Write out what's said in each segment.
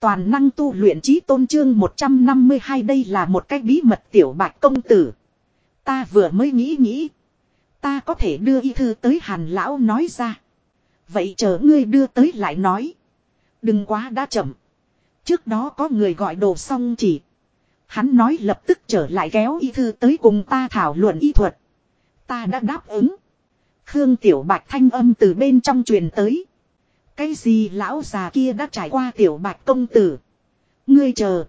Toàn năng tu luyện trí tôn trương 152 đây là một cái bí mật tiểu bạch công tử. Ta vừa mới nghĩ nghĩ. Ta có thể đưa y thư tới hàn lão nói ra. Vậy chờ ngươi đưa tới lại nói. Đừng quá đã chậm. Trước đó có người gọi đồ xong chỉ. Hắn nói lập tức trở lại kéo y thư tới cùng ta thảo luận y thuật. Ta đã đáp ứng. Khương Tiểu Bạch thanh âm từ bên trong truyền tới. Cái gì lão già kia đã trải qua Tiểu Bạch công tử. Ngươi chờ.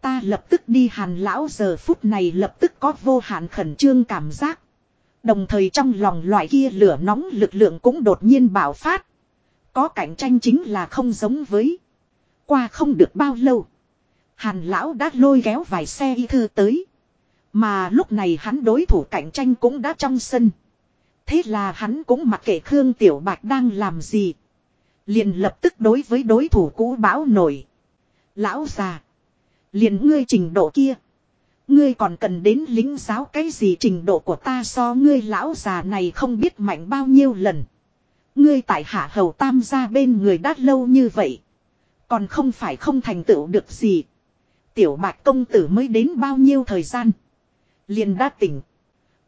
Ta lập tức đi hàn lão giờ phút này lập tức có vô hạn khẩn trương cảm giác. Đồng thời trong lòng loại kia lửa nóng lực lượng cũng đột nhiên bạo phát. Có cạnh tranh chính là không giống với. Qua không được bao lâu. Hàn lão đã lôi kéo vài xe y thư tới. Mà lúc này hắn đối thủ cạnh tranh cũng đã trong sân. Thế là hắn cũng mặc kệ Khương Tiểu Bạch đang làm gì. Liền lập tức đối với đối thủ cũ bão nổi. Lão già. Liền ngươi trình độ kia. Ngươi còn cần đến lính giáo cái gì trình độ của ta so ngươi lão già này không biết mạnh bao nhiêu lần. Ngươi tại hạ hầu tam gia bên người đã lâu như vậy. Còn không phải không thành tựu được gì. Tiểu bạc công tử mới đến bao nhiêu thời gian. Liền đã tỉnh.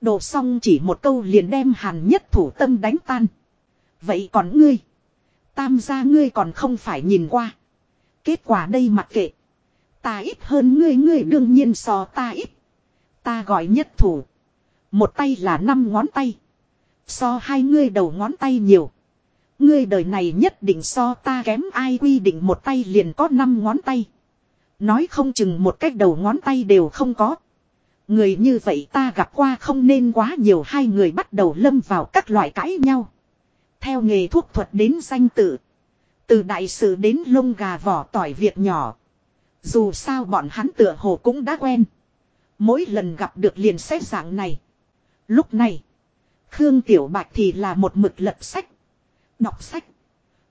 Đồ xong chỉ một câu liền đem hàn nhất thủ tâm đánh tan. Vậy còn ngươi. Tam gia ngươi còn không phải nhìn qua. Kết quả đây mặc kệ. Ta ít hơn ngươi ngươi đương nhiên so ta ít. Ta gọi nhất thủ. Một tay là năm ngón tay. So hai ngươi đầu ngón tay nhiều. Ngươi đời này nhất định so ta kém ai quy định một tay liền có năm ngón tay. Nói không chừng một cách đầu ngón tay đều không có. Người như vậy ta gặp qua không nên quá nhiều, hai người bắt đầu lâm vào các loại cãi nhau. Theo nghề thuốc thuật đến danh tự. Từ đại sự đến lông gà vỏ tỏi việc nhỏ. Dù sao bọn hắn tựa hồ cũng đã quen. Mỗi lần gặp được liền xét dạng này. Lúc này. Khương Tiểu Bạch thì là một mực lật sách. Đọc sách.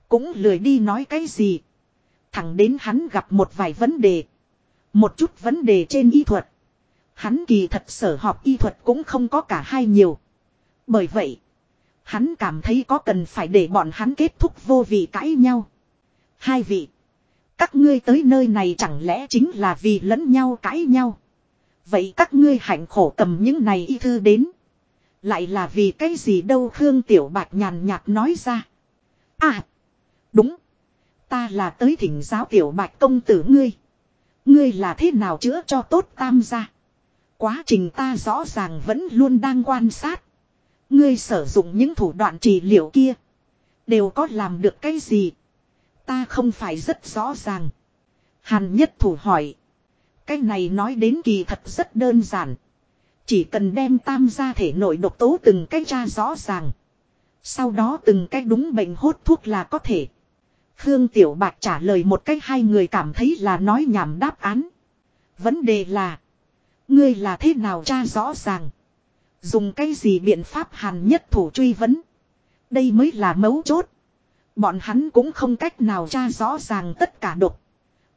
Cũng lười đi nói cái gì. Thẳng đến hắn gặp một vài vấn đề. Một chút vấn đề trên y thuật. Hắn kỳ thật sở học y thuật cũng không có cả hai nhiều. Bởi vậy. Hắn cảm thấy có cần phải để bọn hắn kết thúc vô vị cãi nhau. Hai vị. Các ngươi tới nơi này chẳng lẽ chính là vì lẫn nhau cãi nhau. Vậy các ngươi hạnh khổ cầm những này y thư đến. Lại là vì cái gì đâu Khương Tiểu Bạch nhàn nhạt nói ra. À. Đúng. Ta là tới thỉnh giáo Tiểu Bạch công tử ngươi. Ngươi là thế nào chữa cho tốt tam gia. Quá trình ta rõ ràng vẫn luôn đang quan sát. Ngươi sử dụng những thủ đoạn trị liệu kia. Đều có làm được cái gì. Ta không phải rất rõ ràng. Hàn nhất thủ hỏi. Cái này nói đến kỳ thật rất đơn giản. Chỉ cần đem tam gia thể nội độc tố từng cách tra rõ ràng. Sau đó từng cách đúng bệnh hốt thuốc là có thể. Khương Tiểu Bạch trả lời một cách hai người cảm thấy là nói nhảm đáp án. Vấn đề là. Ngươi là thế nào tra rõ ràng. Dùng cái gì biện pháp hàn nhất thủ truy vấn. Đây mới là mấu chốt. Bọn hắn cũng không cách nào tra rõ ràng tất cả độc.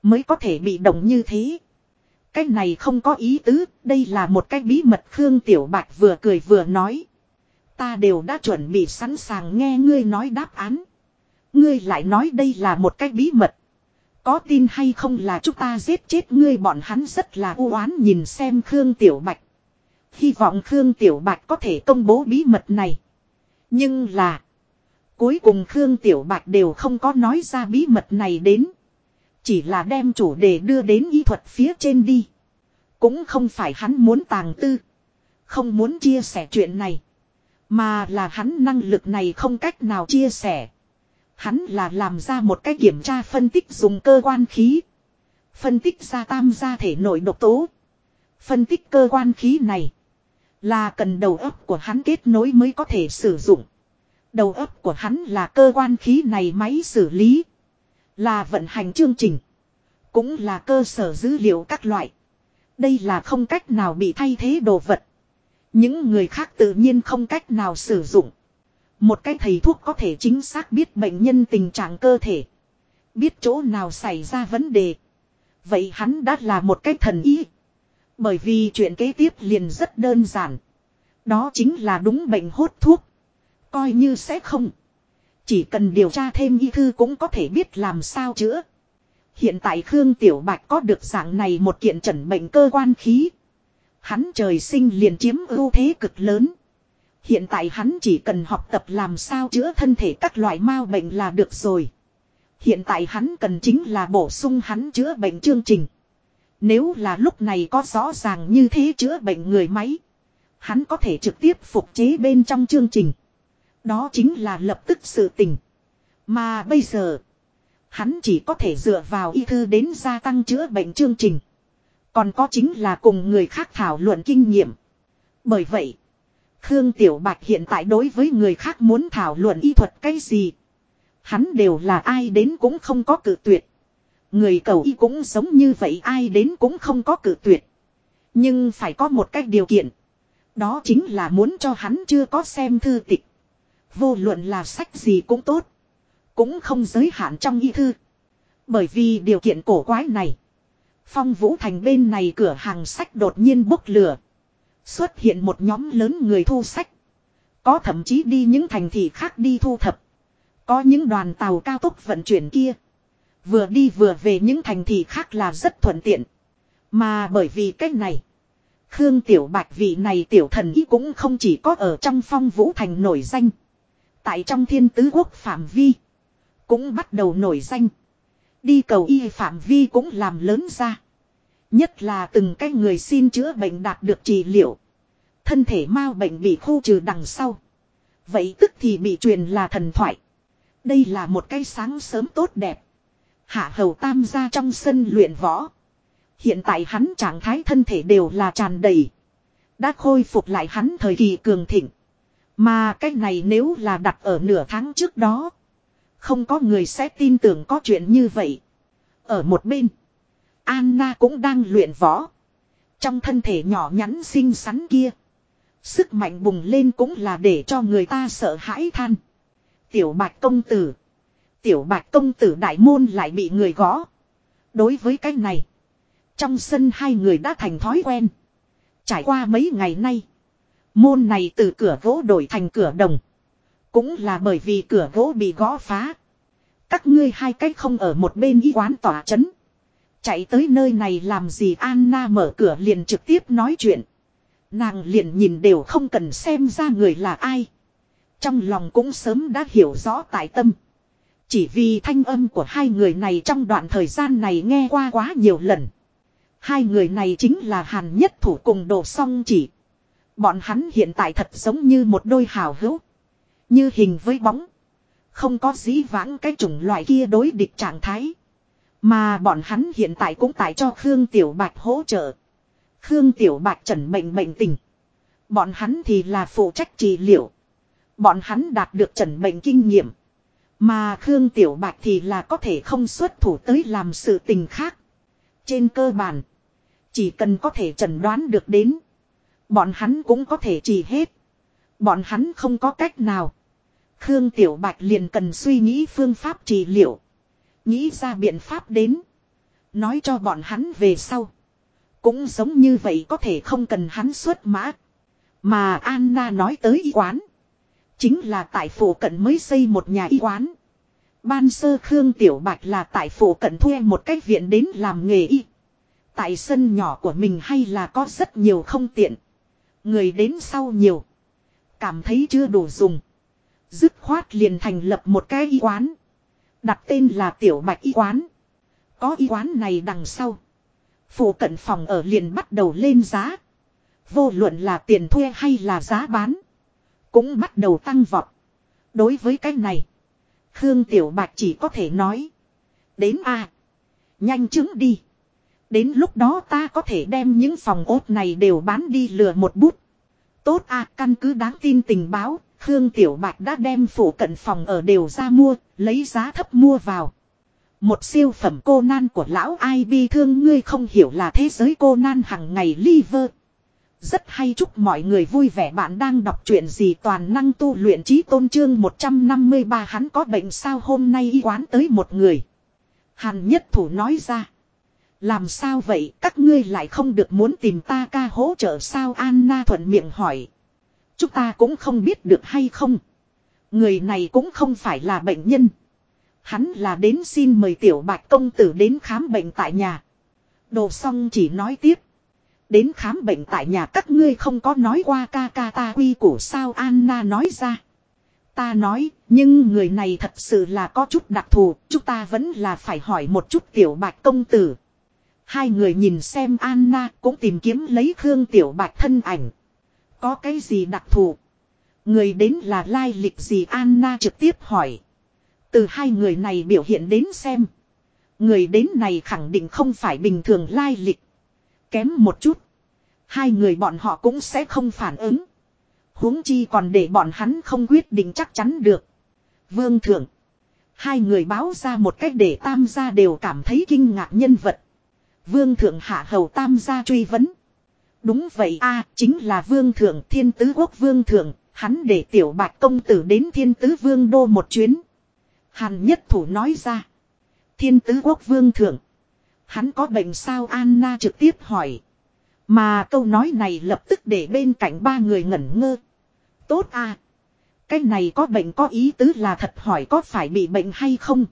Mới có thể bị động như thế. Cái này không có ý tứ, đây là một cái bí mật Khương Tiểu Bạch vừa cười vừa nói. Ta đều đã chuẩn bị sẵn sàng nghe ngươi nói đáp án. Ngươi lại nói đây là một cái bí mật. Có tin hay không là chúng ta giết chết ngươi bọn hắn rất là u oán nhìn xem Khương Tiểu Bạch. Hy vọng Khương Tiểu Bạch có thể công bố bí mật này. Nhưng là. Cuối cùng Khương Tiểu Bạch đều không có nói ra bí mật này đến. Chỉ là đem chủ đề đưa đến y thuật phía trên đi. Cũng không phải hắn muốn tàng tư. Không muốn chia sẻ chuyện này. Mà là hắn năng lực này không cách nào chia sẻ. Hắn là làm ra một cái kiểm tra phân tích dùng cơ quan khí. Phân tích ra tam gia thể nội độc tố. Phân tích cơ quan khí này. Là cần đầu óc của hắn kết nối mới có thể sử dụng. Đầu óc của hắn là cơ quan khí này máy xử lý. Là vận hành chương trình. Cũng là cơ sở dữ liệu các loại. Đây là không cách nào bị thay thế đồ vật. Những người khác tự nhiên không cách nào sử dụng. Một cái thầy thuốc có thể chính xác biết bệnh nhân tình trạng cơ thể. Biết chỗ nào xảy ra vấn đề. Vậy hắn đã là một cái thần ý. Bởi vì chuyện kế tiếp liền rất đơn giản. Đó chính là đúng bệnh hốt thuốc. Coi như sẽ không. Chỉ cần điều tra thêm y thư cũng có thể biết làm sao chữa. Hiện tại Khương Tiểu Bạch có được dạng này một kiện trần bệnh cơ quan khí. Hắn trời sinh liền chiếm ưu thế cực lớn. Hiện tại hắn chỉ cần học tập làm sao chữa thân thể các loại mau bệnh là được rồi. Hiện tại hắn cần chính là bổ sung hắn chữa bệnh chương trình. Nếu là lúc này có rõ ràng như thế chữa bệnh người máy. Hắn có thể trực tiếp phục chế bên trong chương trình. Đó chính là lập tức sự tình. Mà bây giờ. Hắn chỉ có thể dựa vào y thư đến gia tăng chữa bệnh chương trình. Còn có chính là cùng người khác thảo luận kinh nghiệm. Bởi vậy. Khương Tiểu Bạch hiện tại đối với người khác muốn thảo luận y thuật cái gì. Hắn đều là ai đến cũng không có cử tuyệt. Người cầu y cũng giống như vậy, ai đến cũng không có cử tuyệt. Nhưng phải có một cách điều kiện. Đó chính là muốn cho hắn chưa có xem thư tịch. Vô luận là sách gì cũng tốt. Cũng không giới hạn trong y thư. Bởi vì điều kiện cổ quái này. Phong Vũ Thành bên này cửa hàng sách đột nhiên bốc lửa. Xuất hiện một nhóm lớn người thu sách. Có thậm chí đi những thành thị khác đi thu thập. Có những đoàn tàu cao tốc vận chuyển kia. Vừa đi vừa về những thành thị khác là rất thuận tiện. Mà bởi vì cách này. Khương Tiểu Bạch vị này tiểu thần ý cũng không chỉ có ở trong phong vũ thành nổi danh. Tại trong thiên tứ quốc phạm vi. Cũng bắt đầu nổi danh. Đi cầu y phạm vi cũng làm lớn ra. Nhất là từng cái người xin chữa bệnh đạt được trị liệu. Thân thể mau bệnh bị khu trừ đằng sau. Vậy tức thì bị truyền là thần thoại. Đây là một cái sáng sớm tốt đẹp. Hạ hầu tam gia trong sân luyện võ. Hiện tại hắn trạng thái thân thể đều là tràn đầy. Đã khôi phục lại hắn thời kỳ cường thịnh. Mà cái này nếu là đặt ở nửa tháng trước đó. Không có người sẽ tin tưởng có chuyện như vậy. Ở một bên. Anna cũng đang luyện võ. Trong thân thể nhỏ nhắn xinh xắn kia. Sức mạnh bùng lên cũng là để cho người ta sợ hãi than. Tiểu bạch công tử. Tiểu bạch công tử đại môn lại bị người gõ. Đối với cái này. Trong sân hai người đã thành thói quen. Trải qua mấy ngày nay. Môn này từ cửa gỗ đổi thành cửa đồng. Cũng là bởi vì cửa gỗ bị gõ phá. Các ngươi hai cách không ở một bên y quán tỏa chấn. Chạy tới nơi này làm gì Anna mở cửa liền trực tiếp nói chuyện. Nàng liền nhìn đều không cần xem ra người là ai. Trong lòng cũng sớm đã hiểu rõ tại tâm. Chỉ vì thanh âm của hai người này trong đoạn thời gian này nghe qua quá nhiều lần. Hai người này chính là Hàn Nhất Thủ cùng Đồ Song Chỉ. Bọn hắn hiện tại thật giống như một đôi hào hữu. Như hình với bóng. Không có dĩ vãng cái chủng loại kia đối địch trạng thái. Mà bọn hắn hiện tại cũng tại cho Khương Tiểu Bạch hỗ trợ. Khương Tiểu Bạch trần bệnh bệnh tình. Bọn hắn thì là phụ trách trị liệu. Bọn hắn đạt được trần bệnh kinh nghiệm. Mà Khương Tiểu Bạch thì là có thể không xuất thủ tới làm sự tình khác. Trên cơ bản. Chỉ cần có thể trần đoán được đến. Bọn hắn cũng có thể trị hết. Bọn hắn không có cách nào. Khương Tiểu Bạch liền cần suy nghĩ phương pháp trị liệu. Nghĩ ra biện pháp đến. Nói cho bọn hắn về sau. Cũng giống như vậy có thể không cần hắn xuất mã. Mà Anna nói tới y quán. Chính là tại phủ cận mới xây một nhà y quán. Ban sơ Khương Tiểu Bạch là tại phủ cận thuê một cách viện đến làm nghề y. Tại sân nhỏ của mình hay là có rất nhiều không tiện. Người đến sau nhiều. Cảm thấy chưa đủ dùng. Dứt khoát liền thành lập một cái y quán. Đặt tên là Tiểu Bạch y quán. Có y quán này đằng sau. Phủ cận phòng ở liền bắt đầu lên giá. Vô luận là tiền thuê hay là giá bán. Cũng bắt đầu tăng vọt. Đối với cái này. Khương Tiểu Bạch chỉ có thể nói. Đến a Nhanh chứng đi. Đến lúc đó ta có thể đem những phòng ốt này đều bán đi lừa một bút. Tốt a căn cứ đáng tin tình báo. Khương Tiểu Bạch đã đem phủ cận phòng ở đều ra mua, lấy giá thấp mua vào. Một siêu phẩm cô nan của lão ai bi thương ngươi không hiểu là thế giới cô nan hằng ngày liver. Rất hay chúc mọi người vui vẻ bạn đang đọc truyện gì toàn năng tu luyện trí tôn trương 153 hắn có bệnh sao hôm nay y quán tới một người. Hàn nhất thủ nói ra. Làm sao vậy các ngươi lại không được muốn tìm ta ca hỗ trợ sao Anna thuận miệng hỏi. Chúng ta cũng không biết được hay không. Người này cũng không phải là bệnh nhân. Hắn là đến xin mời tiểu bạch công tử đến khám bệnh tại nhà. Đồ xong chỉ nói tiếp. Đến khám bệnh tại nhà các ngươi không có nói qua ca ca ta quy củ sao Anna nói ra. Ta nói, nhưng người này thật sự là có chút đặc thù, chúng ta vẫn là phải hỏi một chút tiểu bạch công tử. Hai người nhìn xem Anna cũng tìm kiếm lấy Khương Tiểu Bạch thân ảnh. Có cái gì đặc thù? Người đến là lai lịch gì Anna trực tiếp hỏi. Từ hai người này biểu hiện đến xem. Người đến này khẳng định không phải bình thường lai lịch. Kém một chút. Hai người bọn họ cũng sẽ không phản ứng. huống chi còn để bọn hắn không quyết định chắc chắn được. Vương thượng. Hai người báo ra một cách để tam gia đều cảm thấy kinh ngạc nhân vật. Vương thượng hạ hầu tam gia truy vấn. Đúng vậy a chính là vương thượng thiên tứ quốc vương thượng, hắn để tiểu bạch công tử đến thiên tứ vương đô một chuyến. Hàn nhất thủ nói ra. Thiên tứ quốc vương thượng. Hắn có bệnh sao Anna trực tiếp hỏi. Mà câu nói này lập tức để bên cạnh ba người ngẩn ngơ. Tốt à. Cái này có bệnh có ý tứ là thật hỏi có phải bị bệnh hay không.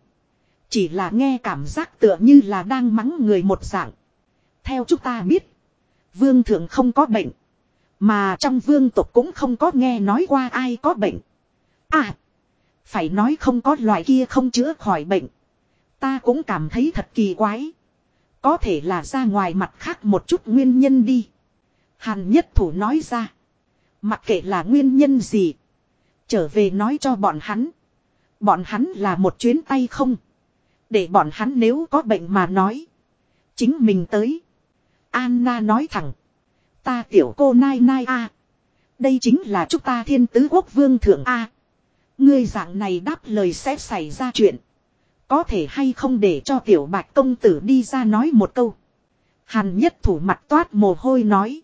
Chỉ là nghe cảm giác tựa như là đang mắng người một dạng. Theo chúng ta biết. Vương thượng không có bệnh. Mà trong vương tộc cũng không có nghe nói qua ai có bệnh. À. Phải nói không có loại kia không chữa khỏi bệnh. Ta cũng cảm thấy thật kỳ quái. Có thể là ra ngoài mặt khác một chút nguyên nhân đi. Hàn nhất thủ nói ra. Mặc kệ là nguyên nhân gì. Trở về nói cho bọn hắn. Bọn hắn là một chuyến tay không. Để bọn hắn nếu có bệnh mà nói. Chính mình tới. Anna nói thẳng. Ta tiểu cô nai nai a Đây chính là chúng ta thiên tứ quốc vương thượng a Ngươi dạng này đáp lời sẽ xảy ra chuyện. Có thể hay không để cho tiểu bạch công tử đi ra nói một câu. Hàn nhất thủ mặt toát mồ hôi nói.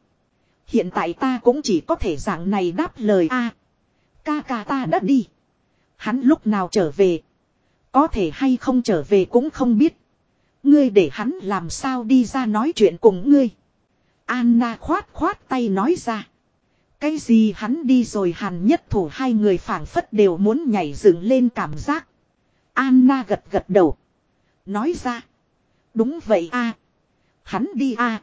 Hiện tại ta cũng chỉ có thể dạng này đáp lời a Ca ca ta đã đi. Hắn lúc nào trở về. Có thể hay không trở về cũng không biết. Ngươi để hắn làm sao đi ra nói chuyện cùng ngươi. Anna khoát khoát tay nói ra. Cái gì hắn đi rồi hàn nhất thủ hai người phảng phất đều muốn nhảy dựng lên cảm giác. Anna gật gật đầu. Nói ra. Đúng vậy a Hắn đi a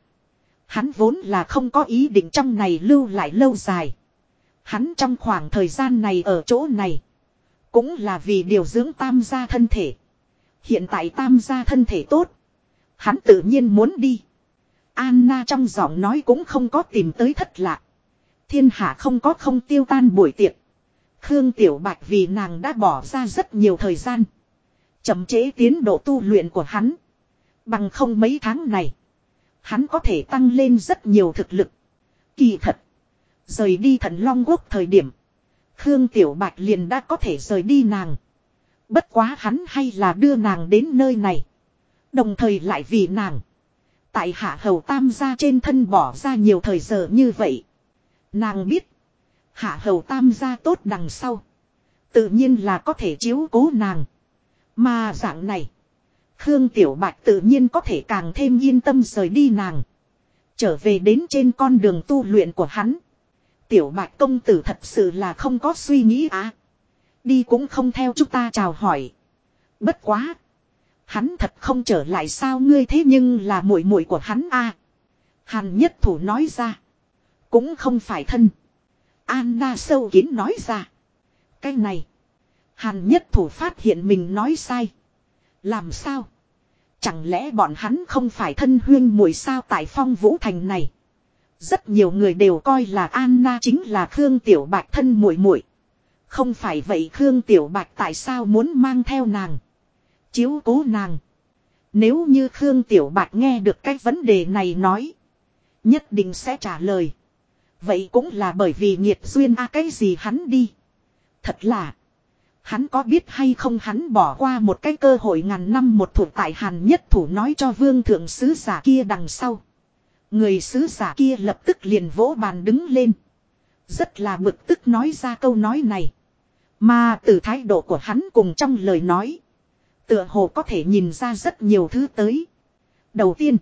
Hắn vốn là không có ý định trong này lưu lại lâu dài. Hắn trong khoảng thời gian này ở chỗ này. Cũng là vì điều dưỡng tam gia thân thể. Hiện tại tam gia thân thể tốt. Hắn tự nhiên muốn đi. Anna trong giọng nói cũng không có tìm tới thất lạc. Thiên hạ không có không tiêu tan buổi tiệc. Khương Tiểu Bạch vì nàng đã bỏ ra rất nhiều thời gian. Chậm chế tiến độ tu luyện của hắn. Bằng không mấy tháng này. Hắn có thể tăng lên rất nhiều thực lực. Kỳ thật. Rời đi thần long quốc thời điểm. Khương Tiểu Bạch liền đã có thể rời đi nàng. Bất quá hắn hay là đưa nàng đến nơi này. Đồng thời lại vì nàng. Tại hạ hầu tam gia trên thân bỏ ra nhiều thời giờ như vậy. Nàng biết. Hạ hầu tam gia tốt đằng sau. Tự nhiên là có thể chiếu cố nàng. Mà dạng này. Khương Tiểu Bạch tự nhiên có thể càng thêm yên tâm rời đi nàng. Trở về đến trên con đường tu luyện của hắn. Tiểu Bạch công tử thật sự là không có suy nghĩ à. Đi cũng không theo chúng ta chào hỏi. Bất quá. Hắn thật không trở lại sao ngươi thế nhưng là muội muội của hắn a à. Hàn nhất thủ nói ra. Cũng không phải thân. Anna sâu kín nói ra. Cái này. Hàn nhất thủ phát hiện mình nói sai. Làm sao? Chẳng lẽ bọn hắn không phải thân huyên muội sao tại phong vũ thành này? Rất nhiều người đều coi là Anna chính là Khương Tiểu Bạch thân muội muội. Không phải vậy Khương Tiểu Bạch tại sao muốn mang theo nàng? Chiếu cố nàng. Nếu như Khương Tiểu Bạch nghe được cái vấn đề này nói. Nhất định sẽ trả lời. Vậy cũng là bởi vì nghiệt duyên a cái gì hắn đi. Thật là. Hắn có biết hay không hắn bỏ qua một cái cơ hội ngàn năm một thủ tại hàn nhất thủ nói cho vương thượng sứ giả kia đằng sau. Người sứ giả kia lập tức liền vỗ bàn đứng lên. Rất là bực tức nói ra câu nói này. Mà từ thái độ của hắn cùng trong lời nói. Tựa hồ có thể nhìn ra rất nhiều thứ tới. Đầu tiên.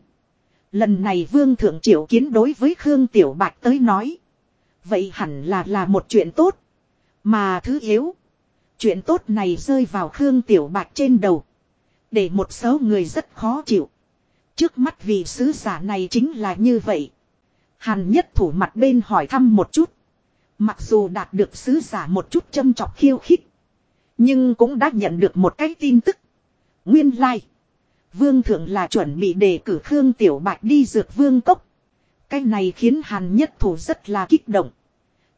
Lần này vương thượng triệu kiến đối với Khương Tiểu Bạch tới nói. Vậy hẳn là là một chuyện tốt. Mà thứ yếu. Chuyện tốt này rơi vào Khương Tiểu Bạch trên đầu. Để một số người rất khó chịu. Trước mắt vị sứ giả này chính là như vậy. Hàn nhất thủ mặt bên hỏi thăm một chút. Mặc dù đạt được sứ giả một chút châm chọc khiêu khích. Nhưng cũng đã nhận được một cái tin tức. Nguyên lai. Like. Vương thượng là chuẩn bị đề cử Khương Tiểu Bạch đi dược vương cốc. Cái này khiến Hàn nhất thủ rất là kích động.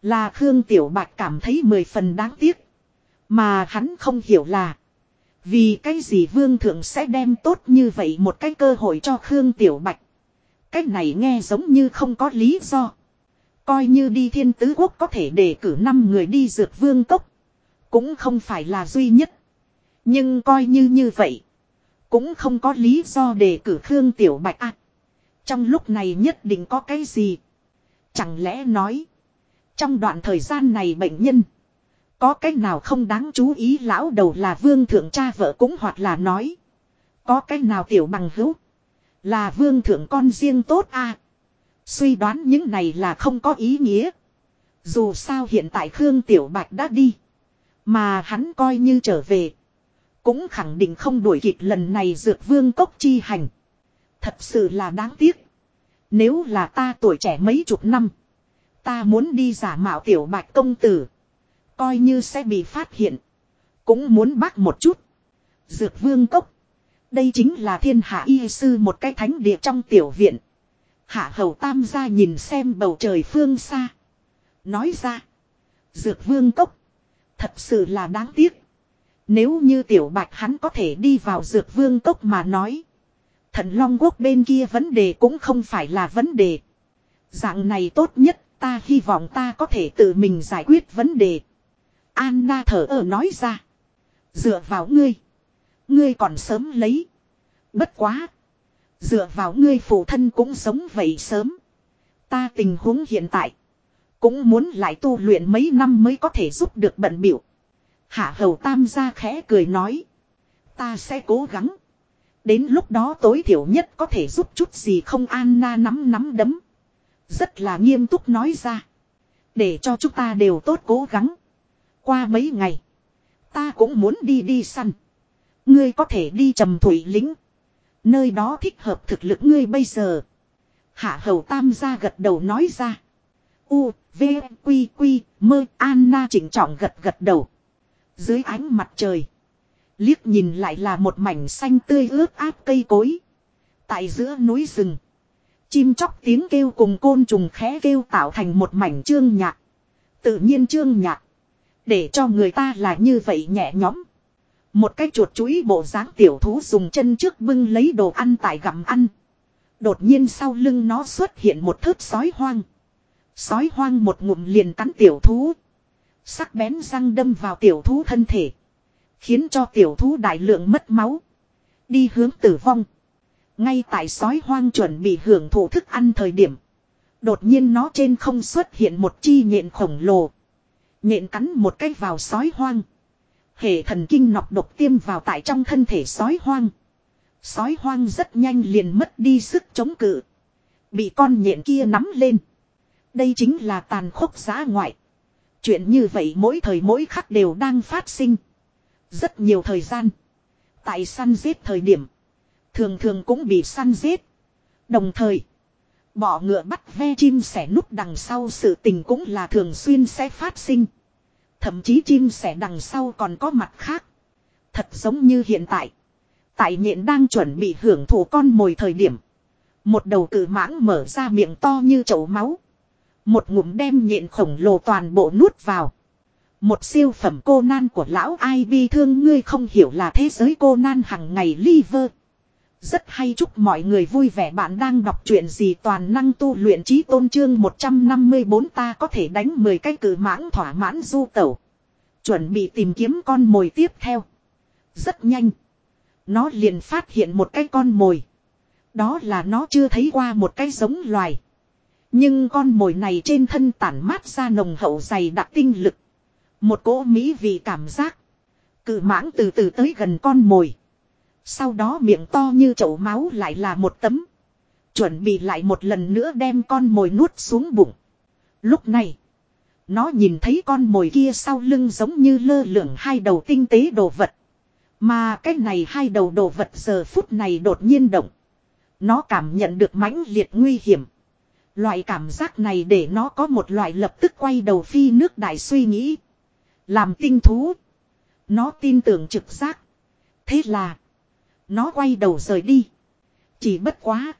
Là Khương Tiểu Bạch cảm thấy mười phần đáng tiếc. Mà hắn không hiểu là. Vì cái gì vương thượng sẽ đem tốt như vậy một cái cơ hội cho Khương Tiểu Bạch. Cái này nghe giống như không có lý do. Coi như đi thiên tứ quốc có thể đề cử 5 người đi dược vương cốc. Cũng không phải là duy nhất. Nhưng coi như như vậy. Cũng không có lý do đề cử Khương Tiểu Bạch ạ. trong lúc này nhất định có cái gì. Chẳng lẽ nói. Trong đoạn thời gian này bệnh nhân. Có cái nào không đáng chú ý lão đầu là vương thượng cha vợ cũng hoặc là nói. Có cái nào tiểu bằng hữu. Là vương thượng con riêng tốt a Suy đoán những này là không có ý nghĩa. Dù sao hiện tại Khương Tiểu Bạch đã đi. Mà hắn coi như trở về. Cũng khẳng định không đuổi kịp lần này dược vương cốc chi hành. Thật sự là đáng tiếc. Nếu là ta tuổi trẻ mấy chục năm. Ta muốn đi giả mạo Tiểu Bạch công tử. Coi như sẽ bị phát hiện. Cũng muốn bắt một chút. Dược vương cốc. Đây chính là thiên hạ y sư một cái thánh địa trong tiểu viện. Hạ hầu tam gia nhìn xem bầu trời phương xa. Nói ra. Dược vương cốc. Thật sự là đáng tiếc. Nếu như tiểu bạch hắn có thể đi vào dược vương cốc mà nói. Thần Long Quốc bên kia vấn đề cũng không phải là vấn đề. Dạng này tốt nhất, ta hy vọng ta có thể tự mình giải quyết vấn đề. Anna thở ở nói ra. Dựa vào ngươi. Ngươi còn sớm lấy. Bất quá. Dựa vào ngươi phụ thân cũng sống vậy sớm. Ta tình huống hiện tại. Cũng muốn lại tu luyện mấy năm mới có thể giúp được bận biểu. Hạ hầu tam gia khẽ cười nói. Ta sẽ cố gắng. Đến lúc đó tối thiểu nhất có thể giúp chút gì không Anna nắm nắm đấm. Rất là nghiêm túc nói ra. Để cho chúng ta đều tốt cố gắng. Qua mấy ngày. Ta cũng muốn đi đi săn. Ngươi có thể đi trầm thủy lính. Nơi đó thích hợp thực lực ngươi bây giờ. Hạ hầu tam gia gật đầu nói ra. U, V, Quy, Quy, mơ, Anna chỉnh trọng gật gật đầu. Dưới ánh mặt trời. Liếc nhìn lại là một mảnh xanh tươi ướt áp cây cối. Tại giữa núi rừng. Chim chóc tiếng kêu cùng côn trùng khẽ kêu tạo thành một mảnh trương nhạc. Tự nhiên trương nhạc. Để cho người ta là như vậy nhẹ nhõm. Một cái chuột chuối bộ dáng tiểu thú dùng chân trước bưng lấy đồ ăn tại gặm ăn. Đột nhiên sau lưng nó xuất hiện một thớt sói hoang. Sói hoang một ngụm liền cắn tiểu thú. Sắc bén răng đâm vào tiểu thú thân thể. Khiến cho tiểu thú đại lượng mất máu. Đi hướng tử vong. Ngay tại sói hoang chuẩn bị hưởng thụ thức ăn thời điểm. Đột nhiên nó trên không xuất hiện một chi nhện khổng lồ. Nhện cắn một cái vào sói hoang. Hệ thần kinh nọc độc tiêm vào tại trong thân thể sói hoang. Sói hoang rất nhanh liền mất đi sức chống cự. Bị con nhện kia nắm lên. Đây chính là tàn khốc giá ngoại. Chuyện như vậy mỗi thời mỗi khắc đều đang phát sinh. Rất nhiều thời gian. Tại săn giết thời điểm. Thường thường cũng bị săn giết. Đồng thời. Bỏ ngựa bắt ve chim sẻ nút đằng sau sự tình cũng là thường xuyên sẽ phát sinh. Thậm chí chim sẻ đằng sau còn có mặt khác. Thật giống như hiện tại. Tại nhện đang chuẩn bị hưởng thụ con mồi thời điểm. Một đầu cự mãng mở ra miệng to như chậu máu. Một ngụm đem nhện khổng lồ toàn bộ nuốt vào. Một siêu phẩm cô nan của lão ai bi thương ngươi không hiểu là thế giới cô nan hằng ngày liver. Rất hay chúc mọi người vui vẻ bạn đang đọc truyện gì toàn năng tu luyện trí tôn trương 154 ta có thể đánh 10 cái cử mãng thỏa mãn du tẩu. Chuẩn bị tìm kiếm con mồi tiếp theo. Rất nhanh. Nó liền phát hiện một cái con mồi. Đó là nó chưa thấy qua một cái giống loài. Nhưng con mồi này trên thân tản mát ra nồng hậu dày đặc tinh lực. Một cỗ mỹ vì cảm giác. Cự mãng từ từ tới gần con mồi. Sau đó miệng to như chậu máu lại là một tấm. Chuẩn bị lại một lần nữa đem con mồi nuốt xuống bụng. Lúc này. Nó nhìn thấy con mồi kia sau lưng giống như lơ lửng hai đầu tinh tế đồ vật. Mà cái này hai đầu đồ vật giờ phút này đột nhiên động. Nó cảm nhận được mãnh liệt nguy hiểm. Loại cảm giác này để nó có một loại lập tức quay đầu phi nước đại suy nghĩ. Làm tinh thú. Nó tin tưởng trực giác. Thế là. Nó quay đầu rời đi. Chỉ bất quá.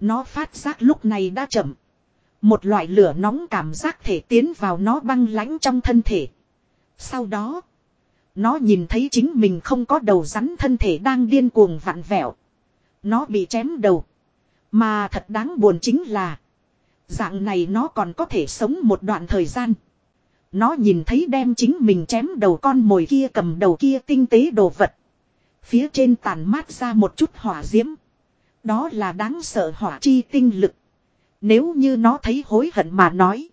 Nó phát giác lúc này đã chậm. Một loại lửa nóng cảm giác thể tiến vào nó băng lãnh trong thân thể. Sau đó. Nó nhìn thấy chính mình không có đầu rắn thân thể đang điên cuồng vặn vẹo. Nó bị chém đầu. Mà thật đáng buồn chính là. Dạng này nó còn có thể sống một đoạn thời gian. Nó nhìn thấy đem chính mình chém đầu con mồi kia cầm đầu kia tinh tế đồ vật. Phía trên tàn mát ra một chút hỏa diễm. Đó là đáng sợ hỏa chi tinh lực. Nếu như nó thấy hối hận mà nói.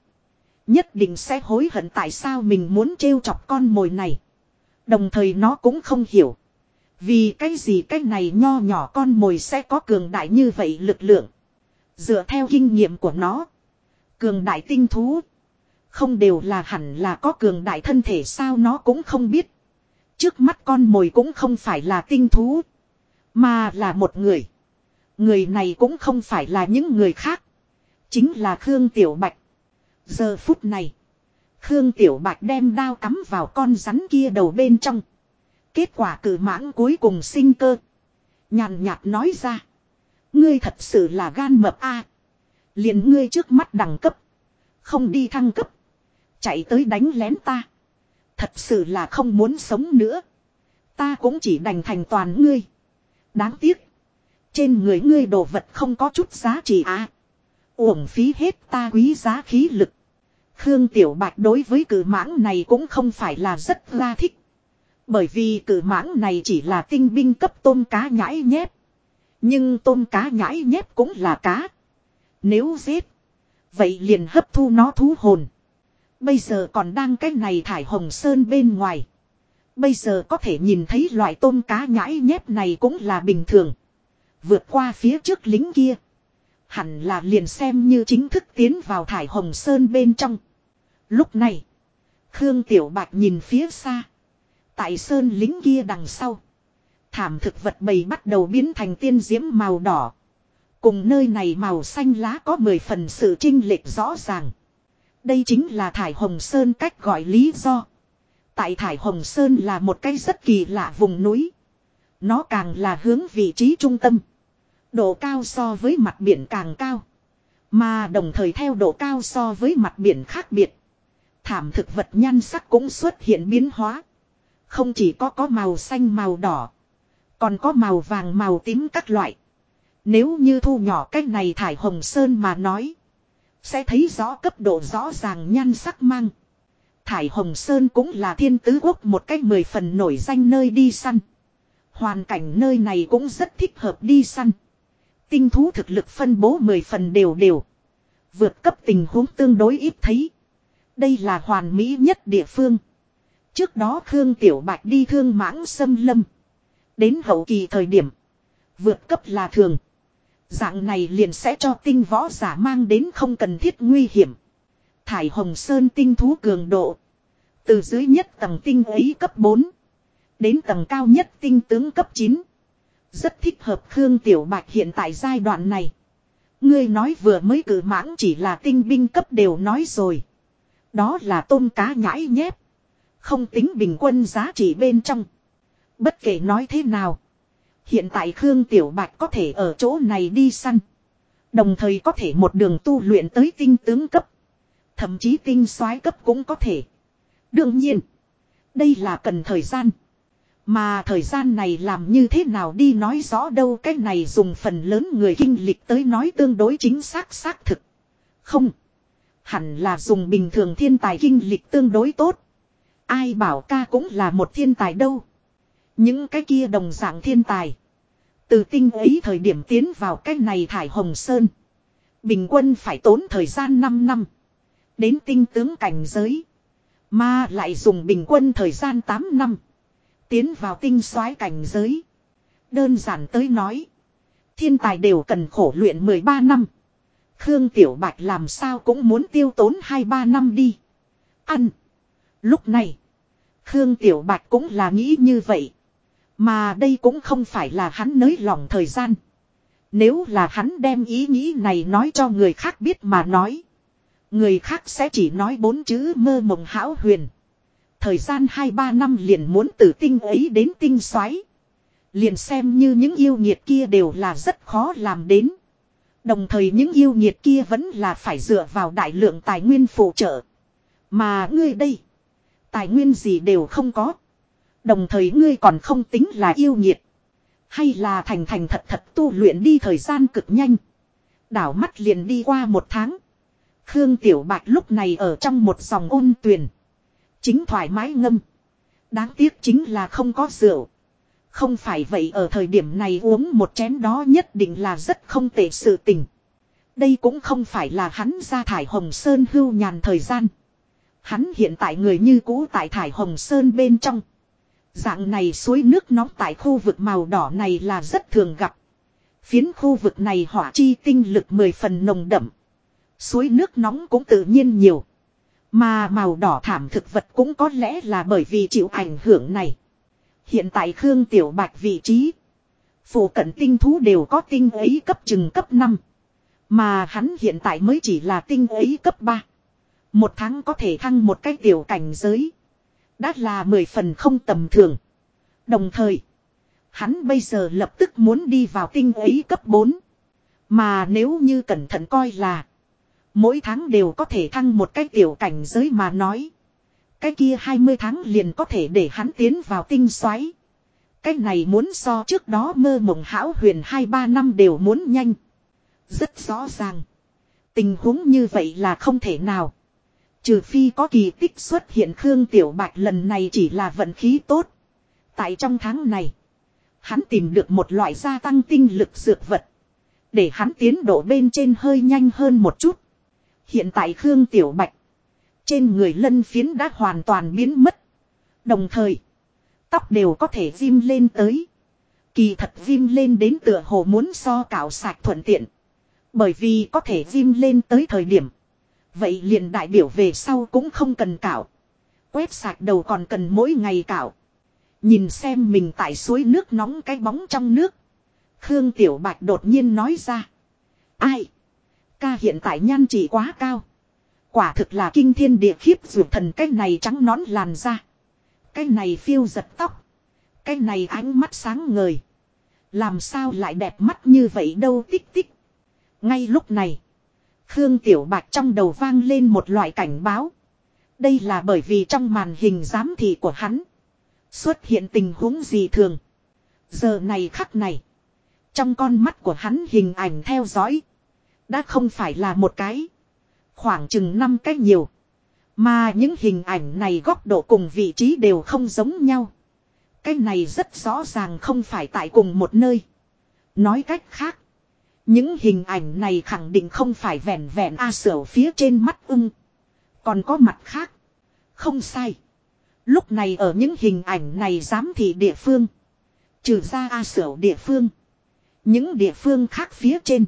Nhất định sẽ hối hận tại sao mình muốn trêu chọc con mồi này. Đồng thời nó cũng không hiểu. Vì cái gì cái này nho nhỏ con mồi sẽ có cường đại như vậy lực lượng. Dựa theo kinh nghiệm của nó. Cường đại tinh thú. Không đều là hẳn là có cường đại thân thể sao nó cũng không biết. Trước mắt con mồi cũng không phải là tinh thú. Mà là một người. Người này cũng không phải là những người khác. Chính là Khương Tiểu Bạch. Giờ phút này. Khương Tiểu Bạch đem đao cắm vào con rắn kia đầu bên trong. Kết quả cử mãng cuối cùng sinh cơ. Nhàn nhạt nói ra. Ngươi thật sự là gan mập a. liền ngươi trước mắt đẳng cấp. Không đi thăng cấp. Chạy tới đánh lén ta. Thật sự là không muốn sống nữa. Ta cũng chỉ đành thành toàn ngươi. Đáng tiếc. Trên người ngươi đồ vật không có chút giá trị à. Uổng phí hết ta quý giá khí lực. Khương Tiểu Bạch đối với cử mãng này cũng không phải là rất ra thích. Bởi vì cử mãng này chỉ là tinh binh cấp tôm cá nhãi nhép. Nhưng tôm cá nhãi nhép cũng là cá. Nếu giết. Vậy liền hấp thu nó thú hồn. Bây giờ còn đang cái này thải hồng sơn bên ngoài. Bây giờ có thể nhìn thấy loại tôm cá nhãi nhép này cũng là bình thường. Vượt qua phía trước lính kia. Hẳn là liền xem như chính thức tiến vào thải hồng sơn bên trong. Lúc này. Khương Tiểu Bạch nhìn phía xa. Tại sơn lính kia đằng sau. Thảm thực vật bầy bắt đầu biến thành tiên diễm màu đỏ. Cùng nơi này màu xanh lá có mười phần sự trinh lệch rõ ràng. Đây chính là Thải Hồng Sơn cách gọi lý do. Tại Thải Hồng Sơn là một cái rất kỳ lạ vùng núi. Nó càng là hướng vị trí trung tâm. Độ cao so với mặt biển càng cao. Mà đồng thời theo độ cao so với mặt biển khác biệt. Thảm thực vật nhan sắc cũng xuất hiện biến hóa. Không chỉ có có màu xanh màu đỏ. Còn có màu vàng màu tím các loại. Nếu như thu nhỏ cách này thải hồng sơn mà nói. Sẽ thấy rõ cấp độ rõ ràng nhan sắc mang. Thải Hồng Sơn cũng là thiên tứ quốc một cách mười phần nổi danh nơi đi săn. Hoàn cảnh nơi này cũng rất thích hợp đi săn. Tinh thú thực lực phân bố mười phần đều đều. Vượt cấp tình huống tương đối ít thấy. Đây là hoàn mỹ nhất địa phương. Trước đó Khương Tiểu Bạch đi thương mãng xâm lâm. Đến hậu kỳ thời điểm. Vượt cấp là thường. Dạng này liền sẽ cho tinh võ giả mang đến không cần thiết nguy hiểm. Thải Hồng Sơn tinh thú cường độ. Từ dưới nhất tầng tinh ấy cấp 4. Đến tầng cao nhất tinh tướng cấp 9. Rất thích hợp Khương Tiểu Bạch hiện tại giai đoạn này. Ngươi nói vừa mới cử mãng chỉ là tinh binh cấp đều nói rồi. Đó là tôm cá nhãi nhép. Không tính bình quân giá trị bên trong. Bất kể nói thế nào. Hiện tại Khương Tiểu Bạch có thể ở chỗ này đi săn. Đồng thời có thể một đường tu luyện tới tinh tướng cấp. Thậm chí tinh soái cấp cũng có thể. Đương nhiên. Đây là cần thời gian. Mà thời gian này làm như thế nào đi nói rõ đâu, cái này dùng phần lớn người kinh lịch tới nói tương đối chính xác xác thực. Không. Hẳn là dùng bình thường thiên tài kinh lịch tương đối tốt. Ai bảo ca cũng là một thiên tài đâu. Những cái kia đồng dạng thiên tài. Từ tinh ấy thời điểm tiến vào cái này thải hồng sơn. Bình quân phải tốn thời gian 5 năm. Đến tinh tướng cảnh giới. Mà lại dùng bình quân thời gian 8 năm. Tiến vào tinh soái cảnh giới. Đơn giản tới nói. Thiên tài đều cần khổ luyện 13 năm. Khương Tiểu Bạch làm sao cũng muốn tiêu tốn 2-3 năm đi. Ăn. Lúc này. Khương Tiểu Bạch cũng là nghĩ như vậy. Mà đây cũng không phải là hắn nới lỏng thời gian. Nếu là hắn đem ý nghĩ này nói cho người khác biết mà nói. Người khác sẽ chỉ nói bốn chữ mơ mộng hão huyền. Thời gian 2-3 năm liền muốn từ tinh ấy đến tinh xoáy. Liền xem như những yêu nhiệt kia đều là rất khó làm đến. Đồng thời những yêu nhiệt kia vẫn là phải dựa vào đại lượng tài nguyên phụ trợ. Mà ngươi đây. Tài nguyên gì đều không có. Đồng thời ngươi còn không tính là yêu nhiệt. Hay là thành thành thật thật tu luyện đi thời gian cực nhanh. Đảo mắt liền đi qua một tháng. Khương Tiểu Bạch lúc này ở trong một dòng ôn tuyền. Chính thoải mái ngâm. Đáng tiếc chính là không có rượu. Không phải vậy ở thời điểm này uống một chén đó nhất định là rất không tệ sự tình. Đây cũng không phải là hắn ra thải Hồng Sơn hưu nhàn thời gian. Hắn hiện tại người như cũ tại thải Hồng Sơn bên trong. Dạng này suối nước nóng tại khu vực màu đỏ này là rất thường gặp. Phiến khu vực này hỏa chi tinh lực mười phần nồng đậm. Suối nước nóng cũng tự nhiên nhiều. Mà màu đỏ thảm thực vật cũng có lẽ là bởi vì chịu ảnh hưởng này. Hiện tại Khương Tiểu Bạch vị trí. Phủ cận tinh thú đều có tinh ấy cấp chừng cấp 5. Mà hắn hiện tại mới chỉ là tinh ấy cấp 3. Một tháng có thể thăng một cái tiểu cảnh giới. Đã là mười phần không tầm thường. Đồng thời, hắn bây giờ lập tức muốn đi vào tinh ấy cấp 4. Mà nếu như cẩn thận coi là mỗi tháng đều có thể thăng một cái tiểu cảnh giới mà nói. Cái kia 20 tháng liền có thể để hắn tiến vào tinh xoáy. Cái này muốn so trước đó mơ mộng hão huyền 2-3 năm đều muốn nhanh. Rất rõ ràng. Tình huống như vậy là không thể nào. Trừ phi có kỳ tích xuất hiện Khương Tiểu Bạch lần này chỉ là vận khí tốt. Tại trong tháng này, hắn tìm được một loại gia tăng tinh lực dược vật. Để hắn tiến độ bên trên hơi nhanh hơn một chút. Hiện tại Khương Tiểu Bạch, trên người lân phiến đã hoàn toàn biến mất. Đồng thời, tóc đều có thể viêm lên tới. Kỳ thật viêm lên đến tựa hồ muốn so cạo sạch thuận tiện. Bởi vì có thể viêm lên tới thời điểm. Vậy liền đại biểu về sau cũng không cần cạo. Quét sạch đầu còn cần mỗi ngày cạo. Nhìn xem mình tại suối nước nóng cái bóng trong nước. Khương Tiểu Bạch đột nhiên nói ra. Ai? Ca hiện tại nhan trị quá cao. Quả thực là kinh thiên địa khiếp ruột thần cái này trắng nón làn ra, Cái này phiêu giật tóc. Cái này ánh mắt sáng ngời. Làm sao lại đẹp mắt như vậy đâu tích tích. Ngay lúc này. Khương Tiểu Bạch trong đầu vang lên một loại cảnh báo. Đây là bởi vì trong màn hình giám thị của hắn. Xuất hiện tình huống gì thường. Giờ này khắc này. Trong con mắt của hắn hình ảnh theo dõi. Đã không phải là một cái. Khoảng chừng 5 cái nhiều. Mà những hình ảnh này góc độ cùng vị trí đều không giống nhau. Cái này rất rõ ràng không phải tại cùng một nơi. Nói cách khác. Những hình ảnh này khẳng định không phải vẹn vẹn A sở phía trên mắt ưng. Còn có mặt khác. Không sai. Lúc này ở những hình ảnh này giám thị địa phương. Trừ ra A sở địa phương. Những địa phương khác phía trên.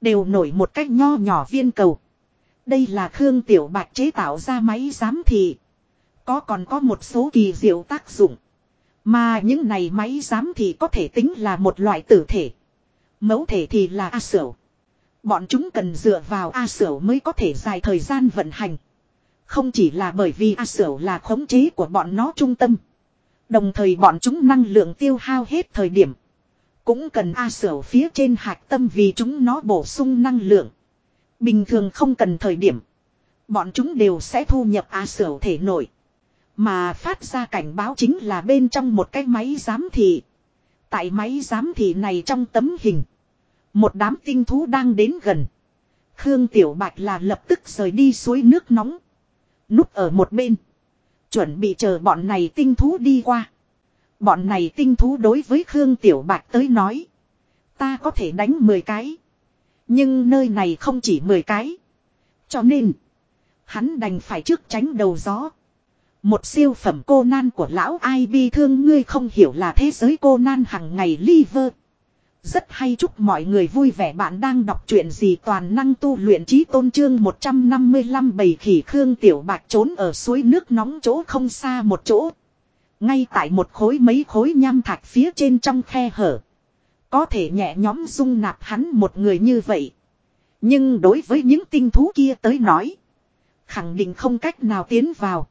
Đều nổi một cách nho nhỏ viên cầu. Đây là Khương Tiểu Bạch chế tạo ra máy giám thị. Có còn có một số kỳ diệu tác dụng. Mà những này máy giám thị có thể tính là một loại tử thể. Mẫu thể thì là A Sửu. Bọn chúng cần dựa vào A Sửu mới có thể dài thời gian vận hành. Không chỉ là bởi vì A Sửu là khống chế của bọn nó trung tâm. Đồng thời bọn chúng năng lượng tiêu hao hết thời điểm. Cũng cần A Sửu phía trên hạch tâm vì chúng nó bổ sung năng lượng. Bình thường không cần thời điểm. Bọn chúng đều sẽ thu nhập A Sửu thể nội. Mà phát ra cảnh báo chính là bên trong một cái máy giám thị. Tại máy giám thị này trong tấm hình. Một đám tinh thú đang đến gần. Khương Tiểu Bạch là lập tức rời đi suối nước nóng. Núp ở một bên. Chuẩn bị chờ bọn này tinh thú đi qua. Bọn này tinh thú đối với Khương Tiểu Bạch tới nói. Ta có thể đánh 10 cái. Nhưng nơi này không chỉ 10 cái. Cho nên. Hắn đành phải trước tránh đầu gió. Một siêu phẩm cô nan của lão ai bi thương ngươi không hiểu là thế giới cô nan hằng ngày liver. Rất hay chúc mọi người vui vẻ bạn đang đọc truyện gì toàn năng tu luyện trí tôn trương 155 bầy khỉ khương tiểu bạch trốn ở suối nước nóng chỗ không xa một chỗ. Ngay tại một khối mấy khối nham thạch phía trên trong khe hở. Có thể nhẹ nhóm dung nạp hắn một người như vậy. Nhưng đối với những tinh thú kia tới nói. Khẳng định không cách nào tiến vào.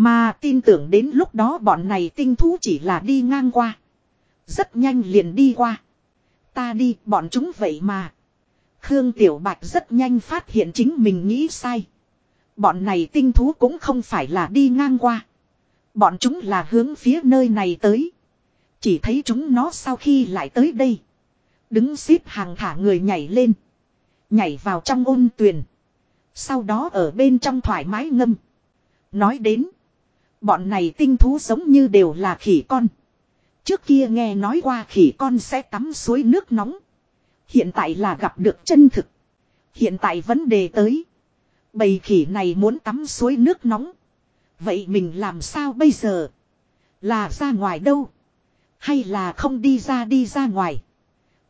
Mà tin tưởng đến lúc đó bọn này tinh thú chỉ là đi ngang qua. Rất nhanh liền đi qua. Ta đi, bọn chúng vậy mà. Khương Tiểu Bạch rất nhanh phát hiện chính mình nghĩ sai. Bọn này tinh thú cũng không phải là đi ngang qua. Bọn chúng là hướng phía nơi này tới. Chỉ thấy chúng nó sau khi lại tới đây. Đứng xếp hàng thả người nhảy lên. Nhảy vào trong ôn tuyền. Sau đó ở bên trong thoải mái ngâm. Nói đến. Bọn này tinh thú giống như đều là khỉ con. Trước kia nghe nói qua khỉ con sẽ tắm suối nước nóng. Hiện tại là gặp được chân thực. Hiện tại vấn đề tới. Bầy khỉ này muốn tắm suối nước nóng. Vậy mình làm sao bây giờ? Là ra ngoài đâu? Hay là không đi ra đi ra ngoài?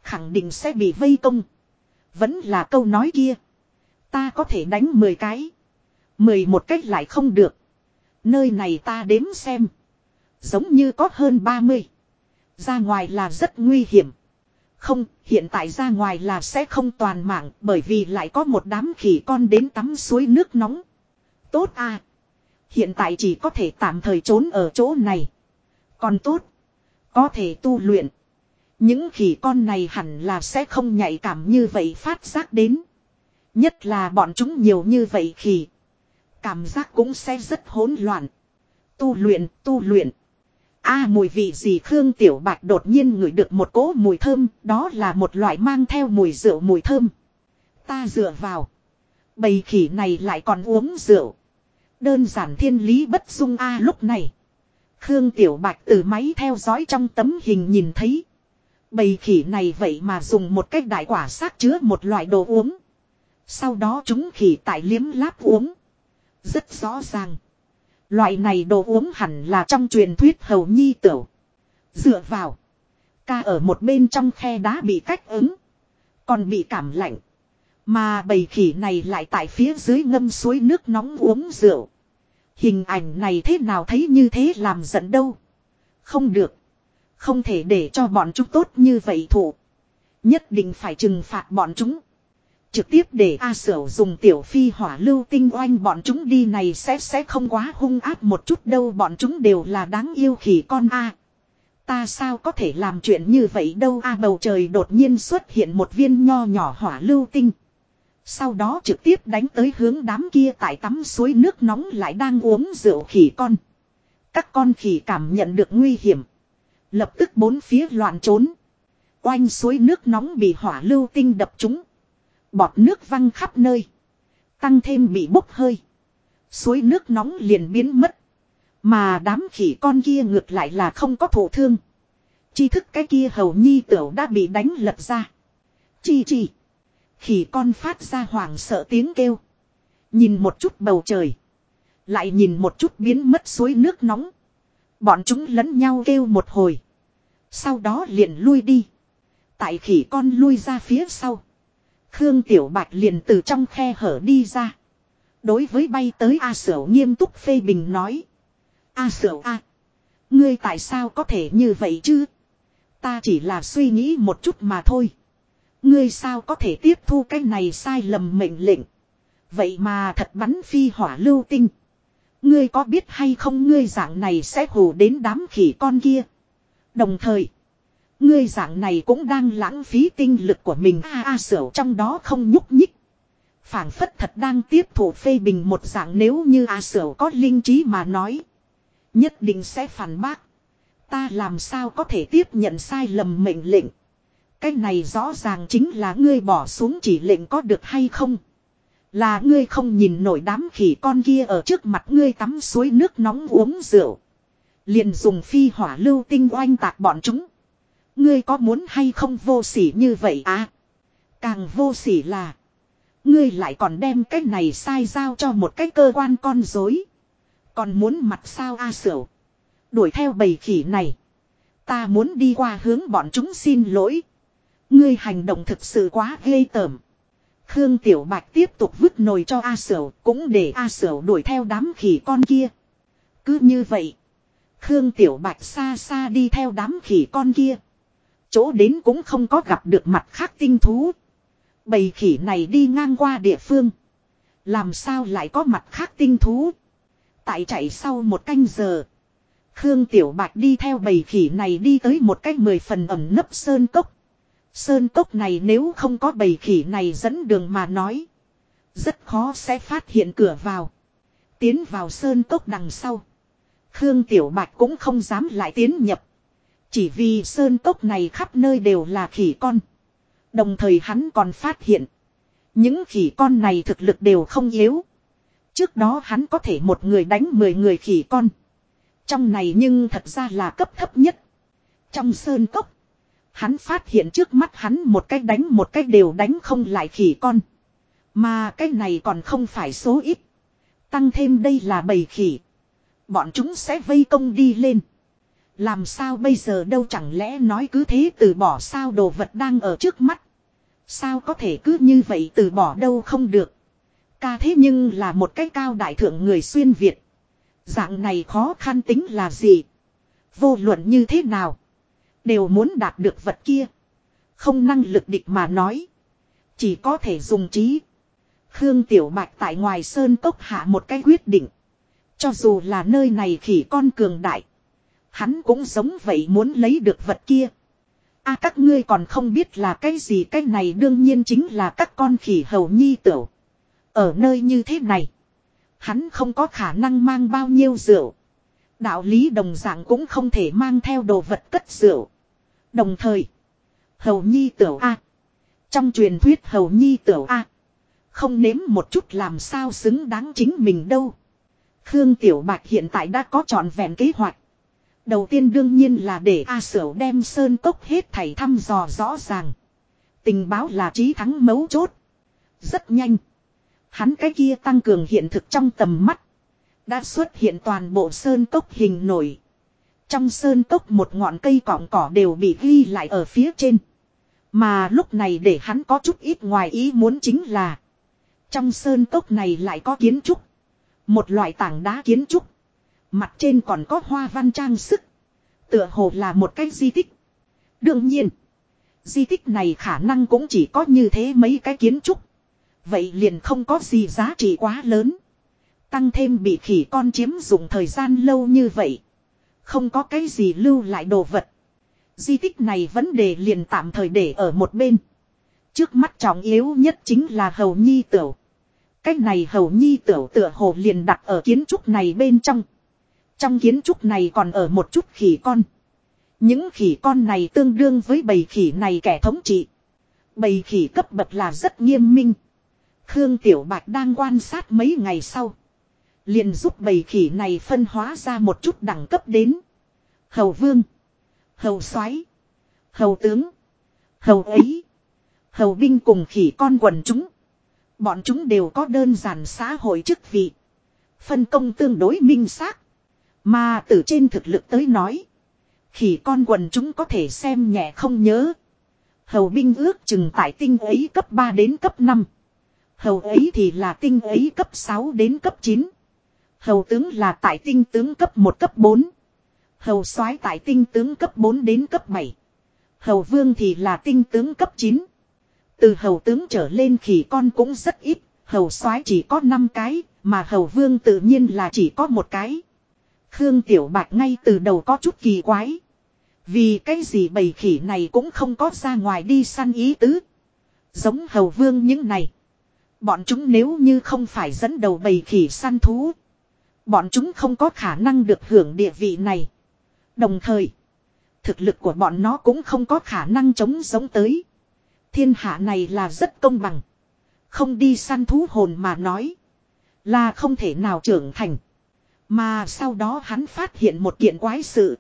Khẳng định sẽ bị vây công. Vẫn là câu nói kia. Ta có thể đánh 10 cái. 11 cách lại không được. Nơi này ta đếm xem. Giống như có hơn 30. Ra ngoài là rất nguy hiểm. Không, hiện tại ra ngoài là sẽ không toàn mạng bởi vì lại có một đám khỉ con đến tắm suối nước nóng. Tốt à. Hiện tại chỉ có thể tạm thời trốn ở chỗ này. Còn tốt. Có thể tu luyện. Những khỉ con này hẳn là sẽ không nhạy cảm như vậy phát giác đến. Nhất là bọn chúng nhiều như vậy khỉ. Cảm giác cũng sẽ rất hỗn loạn. Tu luyện, tu luyện. a mùi vị gì Khương Tiểu Bạch đột nhiên ngửi được một cỗ mùi thơm, đó là một loại mang theo mùi rượu mùi thơm. Ta dựa vào. Bầy khỉ này lại còn uống rượu. Đơn giản thiên lý bất dung a lúc này. Khương Tiểu Bạch từ máy theo dõi trong tấm hình nhìn thấy. Bầy khỉ này vậy mà dùng một cách đại quả xác chứa một loại đồ uống. Sau đó chúng khỉ tại liếm láp uống. Rất rõ ràng. Loại này đồ uống hẳn là trong truyền thuyết hầu nhi tửu. Dựa vào. Ca ở một bên trong khe đá bị cách ứng. Còn bị cảm lạnh. Mà bầy khỉ này lại tại phía dưới ngâm suối nước nóng uống rượu. Hình ảnh này thế nào thấy như thế làm giận đâu. Không được. Không thể để cho bọn chúng tốt như vậy thụ. Nhất định phải trừng phạt bọn chúng. Trực tiếp để A Sở dùng tiểu phi hỏa lưu tinh oanh bọn chúng đi này sẽ sẽ không quá hung áp một chút đâu, bọn chúng đều là đáng yêu khỉ con A. Ta sao có thể làm chuyện như vậy đâu A bầu trời đột nhiên xuất hiện một viên nho nhỏ hỏa lưu tinh. Sau đó trực tiếp đánh tới hướng đám kia tại tắm suối nước nóng lại đang uống rượu khỉ con. Các con khỉ cảm nhận được nguy hiểm. Lập tức bốn phía loạn trốn. Oanh suối nước nóng bị hỏa lưu tinh đập trúng. Bọt nước văng khắp nơi. Tăng thêm bị bốc hơi. Suối nước nóng liền biến mất. Mà đám khỉ con kia ngược lại là không có thổ thương. Chi thức cái kia hầu nhi tửu đã bị đánh lật ra. Chi chi. Khỉ con phát ra hoảng sợ tiếng kêu. Nhìn một chút bầu trời. Lại nhìn một chút biến mất suối nước nóng. Bọn chúng lẫn nhau kêu một hồi. Sau đó liền lui đi. Tại khỉ con lui ra phía sau. Khương Tiểu Bạch liền từ trong khe hở đi ra. Đối với bay tới A Sở nghiêm túc phê bình nói. A Sở A. Ngươi tại sao có thể như vậy chứ? Ta chỉ là suy nghĩ một chút mà thôi. Ngươi sao có thể tiếp thu cái này sai lầm mệnh lệnh. Vậy mà thật bắn phi hỏa lưu tinh. Ngươi có biết hay không ngươi dạng này sẽ hù đến đám khỉ con kia. Đồng thời. Ngươi dạng này cũng đang lãng phí tinh lực của mình a a sở trong đó không nhúc nhích. phảng phất thật đang tiếp thụ phê bình một dạng nếu như a sở có linh trí mà nói. Nhất định sẽ phản bác. Ta làm sao có thể tiếp nhận sai lầm mệnh lệnh. Cái này rõ ràng chính là ngươi bỏ xuống chỉ lệnh có được hay không. Là ngươi không nhìn nổi đám khỉ con kia ở trước mặt ngươi tắm suối nước nóng uống rượu. Liền dùng phi hỏa lưu tinh oanh tạc bọn chúng. Ngươi có muốn hay không vô sỉ như vậy à? Càng vô sỉ là. Ngươi lại còn đem cái này sai giao cho một cái cơ quan con dối. Còn muốn mặt sao a à sửu. Đuổi theo bầy khỉ này. Ta muốn đi qua hướng bọn chúng xin lỗi. Ngươi hành động thực sự quá ghê tởm. Khương Tiểu Bạch tiếp tục vứt nồi cho A Sở, cũng để A Sở đuổi theo đám khỉ con kia. Cứ như vậy, Khương Tiểu Bạch xa xa đi theo đám khỉ con kia. Chỗ đến cũng không có gặp được mặt khác tinh thú. Bầy khỉ này đi ngang qua địa phương. Làm sao lại có mặt khác tinh thú. Tại chạy sau một canh giờ. Khương Tiểu Bạch đi theo bầy khỉ này đi tới một cách mười phần ẩm nấp sơn cốc. Sơn cốc này nếu không có bầy khỉ này dẫn đường mà nói. Rất khó sẽ phát hiện cửa vào. Tiến vào sơn cốc đằng sau. Khương Tiểu Bạch cũng không dám lại tiến nhập. Chỉ vì sơn cốc này khắp nơi đều là khỉ con. Đồng thời hắn còn phát hiện. Những khỉ con này thực lực đều không yếu. Trước đó hắn có thể một người đánh 10 người khỉ con. Trong này nhưng thật ra là cấp thấp nhất. Trong sơn cốc. Hắn phát hiện trước mắt hắn một cách đánh một cách đều đánh không lại khỉ con. Mà cái này còn không phải số ít. Tăng thêm đây là bầy khỉ. Bọn chúng sẽ vây công đi lên. Làm sao bây giờ đâu chẳng lẽ nói cứ thế từ bỏ sao đồ vật đang ở trước mắt. Sao có thể cứ như vậy từ bỏ đâu không được. Ca thế nhưng là một cái cao đại thượng người xuyên Việt. Dạng này khó khăn tính là gì? Vô luận như thế nào? Đều muốn đạt được vật kia. Không năng lực địch mà nói. Chỉ có thể dùng trí. Khương Tiểu Bạch tại ngoài sơn cốc hạ một cái quyết định. Cho dù là nơi này khỉ con cường đại. Hắn cũng giống vậy muốn lấy được vật kia. a, các ngươi còn không biết là cái gì, cái này đương nhiên chính là các con khỉ hầu nhi tửu. Ở nơi như thế này. Hắn không có khả năng mang bao nhiêu rượu. Đạo lý đồng dạng cũng không thể mang theo đồ vật cất rượu. Đồng thời. Hầu nhi tửu A. Trong truyền thuyết hầu nhi tửu A. Không nếm một chút làm sao xứng đáng chính mình đâu. Khương Tiểu Bạch hiện tại đã có trọn vẹn kế hoạch. Đầu tiên đương nhiên là để A Sở đem sơn cốc hết thảy thăm dò rõ ràng. Tình báo là trí thắng mấu chốt. Rất nhanh. Hắn cái kia tăng cường hiện thực trong tầm mắt. Đã xuất hiện toàn bộ sơn cốc hình nổi. Trong sơn cốc một ngọn cây cọng cỏ đều bị ghi lại ở phía trên. Mà lúc này để hắn có chút ít ngoài ý muốn chính là. Trong sơn cốc này lại có kiến trúc. Một loại tảng đá kiến trúc. Mặt trên còn có hoa văn trang sức. Tựa hồ là một cái di tích. Đương nhiên. Di tích này khả năng cũng chỉ có như thế mấy cái kiến trúc. Vậy liền không có gì giá trị quá lớn. Tăng thêm bị khỉ con chiếm dụng thời gian lâu như vậy. Không có cái gì lưu lại đồ vật. Di tích này vấn đề liền tạm thời để ở một bên. Trước mắt trọng yếu nhất chính là hầu nhi tửu. Cái này hầu nhi tửu tựa hồ liền đặt ở kiến trúc này bên trong. Trong kiến trúc này còn ở một chút khỉ con. Những khỉ con này tương đương với bầy khỉ này kẻ thống trị. Bầy khỉ cấp bậc là rất nghiêm minh. Khương Tiểu Bạch đang quan sát mấy ngày sau. Liền giúp bầy khỉ này phân hóa ra một chút đẳng cấp đến. Hầu vương. Hầu soái Hầu tướng. Hầu ấy. Hầu binh cùng khỉ con quần chúng. Bọn chúng đều có đơn giản xã hội chức vị. Phân công tương đối minh xác. Mà từ trên thực lực tới nói. Khỉ con quần chúng có thể xem nhẹ không nhớ. Hầu binh ước chừng tại tinh ấy cấp 3 đến cấp 5. Hầu ấy thì là tinh ấy cấp 6 đến cấp 9. Hầu tướng là tại tinh tướng cấp 1 cấp 4. Hầu soái tại tinh tướng cấp 4 đến cấp 7. Hầu vương thì là tinh tướng cấp 9. Từ hầu tướng trở lên khỉ con cũng rất ít, hầu soái chỉ có 5 cái, mà hầu vương tự nhiên là chỉ có một cái. Khương Tiểu Bạch ngay từ đầu có chút kỳ quái. Vì cái gì bầy khỉ này cũng không có ra ngoài đi săn ý tứ. Giống hầu vương những này. Bọn chúng nếu như không phải dẫn đầu bầy khỉ săn thú. Bọn chúng không có khả năng được hưởng địa vị này. Đồng thời. Thực lực của bọn nó cũng không có khả năng chống giống tới. Thiên hạ này là rất công bằng. Không đi săn thú hồn mà nói. Là không thể nào trưởng thành. Mà sau đó hắn phát hiện một kiện quái sự.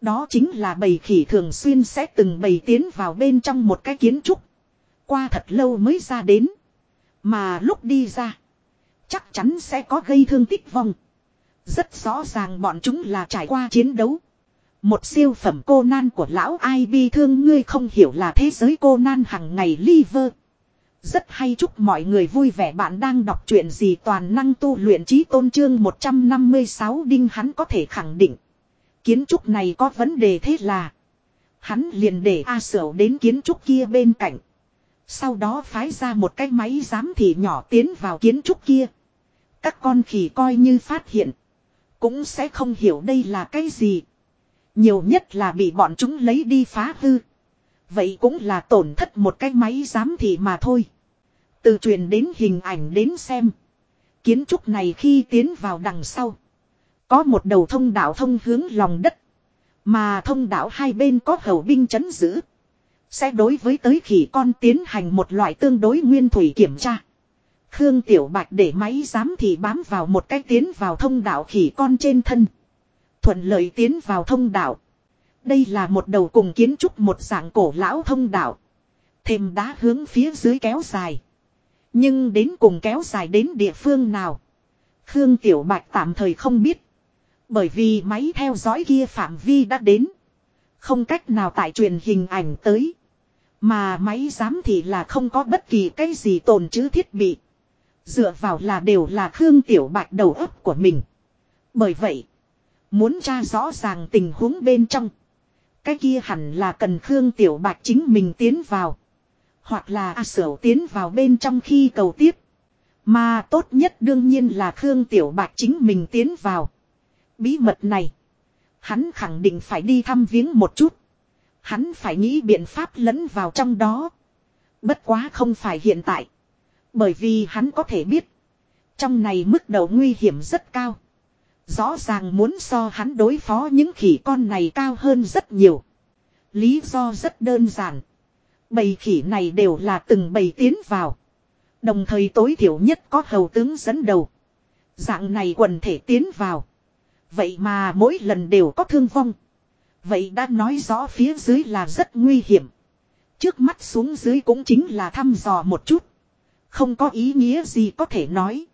Đó chính là bầy khỉ thường xuyên sẽ từng bầy tiến vào bên trong một cái kiến trúc. Qua thật lâu mới ra đến. Mà lúc đi ra. Chắc chắn sẽ có gây thương tích vong. Rất rõ ràng bọn chúng là trải qua chiến đấu. Một siêu phẩm cô nan của lão ai bi thương, ngươi không hiểu là thế giới cô nan hằng ngày liver. Rất hay chúc mọi người vui vẻ bạn đang đọc truyện gì toàn năng tu luyện trí tôn trương 156 đinh hắn có thể khẳng định. Kiến trúc này có vấn đề thế là. Hắn liền để A Sở đến kiến trúc kia bên cạnh. Sau đó phái ra một cái máy giám thị nhỏ tiến vào kiến trúc kia. Các con khỉ coi như phát hiện. Cũng sẽ không hiểu đây là cái gì. Nhiều nhất là bị bọn chúng lấy đi phá hư. Vậy cũng là tổn thất một cái máy giám thị mà thôi. Từ truyền đến hình ảnh đến xem. Kiến trúc này khi tiến vào đằng sau. Có một đầu thông đạo thông hướng lòng đất. Mà thông đạo hai bên có hầu binh chấn giữ. Sẽ đối với tới khỉ con tiến hành một loại tương đối nguyên thủy kiểm tra. Khương Tiểu Bạch để máy giám thị bám vào một cái tiến vào thông đạo khỉ con trên thân. Thuận lợi tiến vào thông đạo. Đây là một đầu cùng kiến trúc một dạng cổ lão thông đạo. Thềm đá hướng phía dưới kéo dài. Nhưng đến cùng kéo dài đến địa phương nào. Khương Tiểu Bạch tạm thời không biết. Bởi vì máy theo dõi kia phạm vi đã đến. Không cách nào tại truyền hình ảnh tới. Mà máy giám thị là không có bất kỳ cái gì tồn chứ thiết bị. Dựa vào là đều là Khương Tiểu Bạch đầu óc của mình. Bởi vậy, muốn tra rõ ràng tình huống bên trong. Cái kia hẳn là cần Khương Tiểu Bạch chính mình tiến vào. Hoặc là A Sở tiến vào bên trong khi cầu tiếp. Mà tốt nhất đương nhiên là Khương Tiểu Bạch chính mình tiến vào. Bí mật này. Hắn khẳng định phải đi thăm viếng một chút. Hắn phải nghĩ biện pháp lẫn vào trong đó. Bất quá không phải hiện tại. Bởi vì hắn có thể biết. Trong này mức độ nguy hiểm rất cao. Rõ ràng muốn so hắn đối phó những khỉ con này cao hơn rất nhiều. Lý do rất đơn giản. Bầy khỉ này đều là từng bầy tiến vào. Đồng thời tối thiểu nhất có hầu tướng dẫn đầu. Dạng này quần thể tiến vào. Vậy mà mỗi lần đều có thương vong. Vậy đã nói rõ phía dưới là rất nguy hiểm. Trước mắt xuống dưới cũng chính là thăm dò một chút. Không có ý nghĩa gì có thể nói.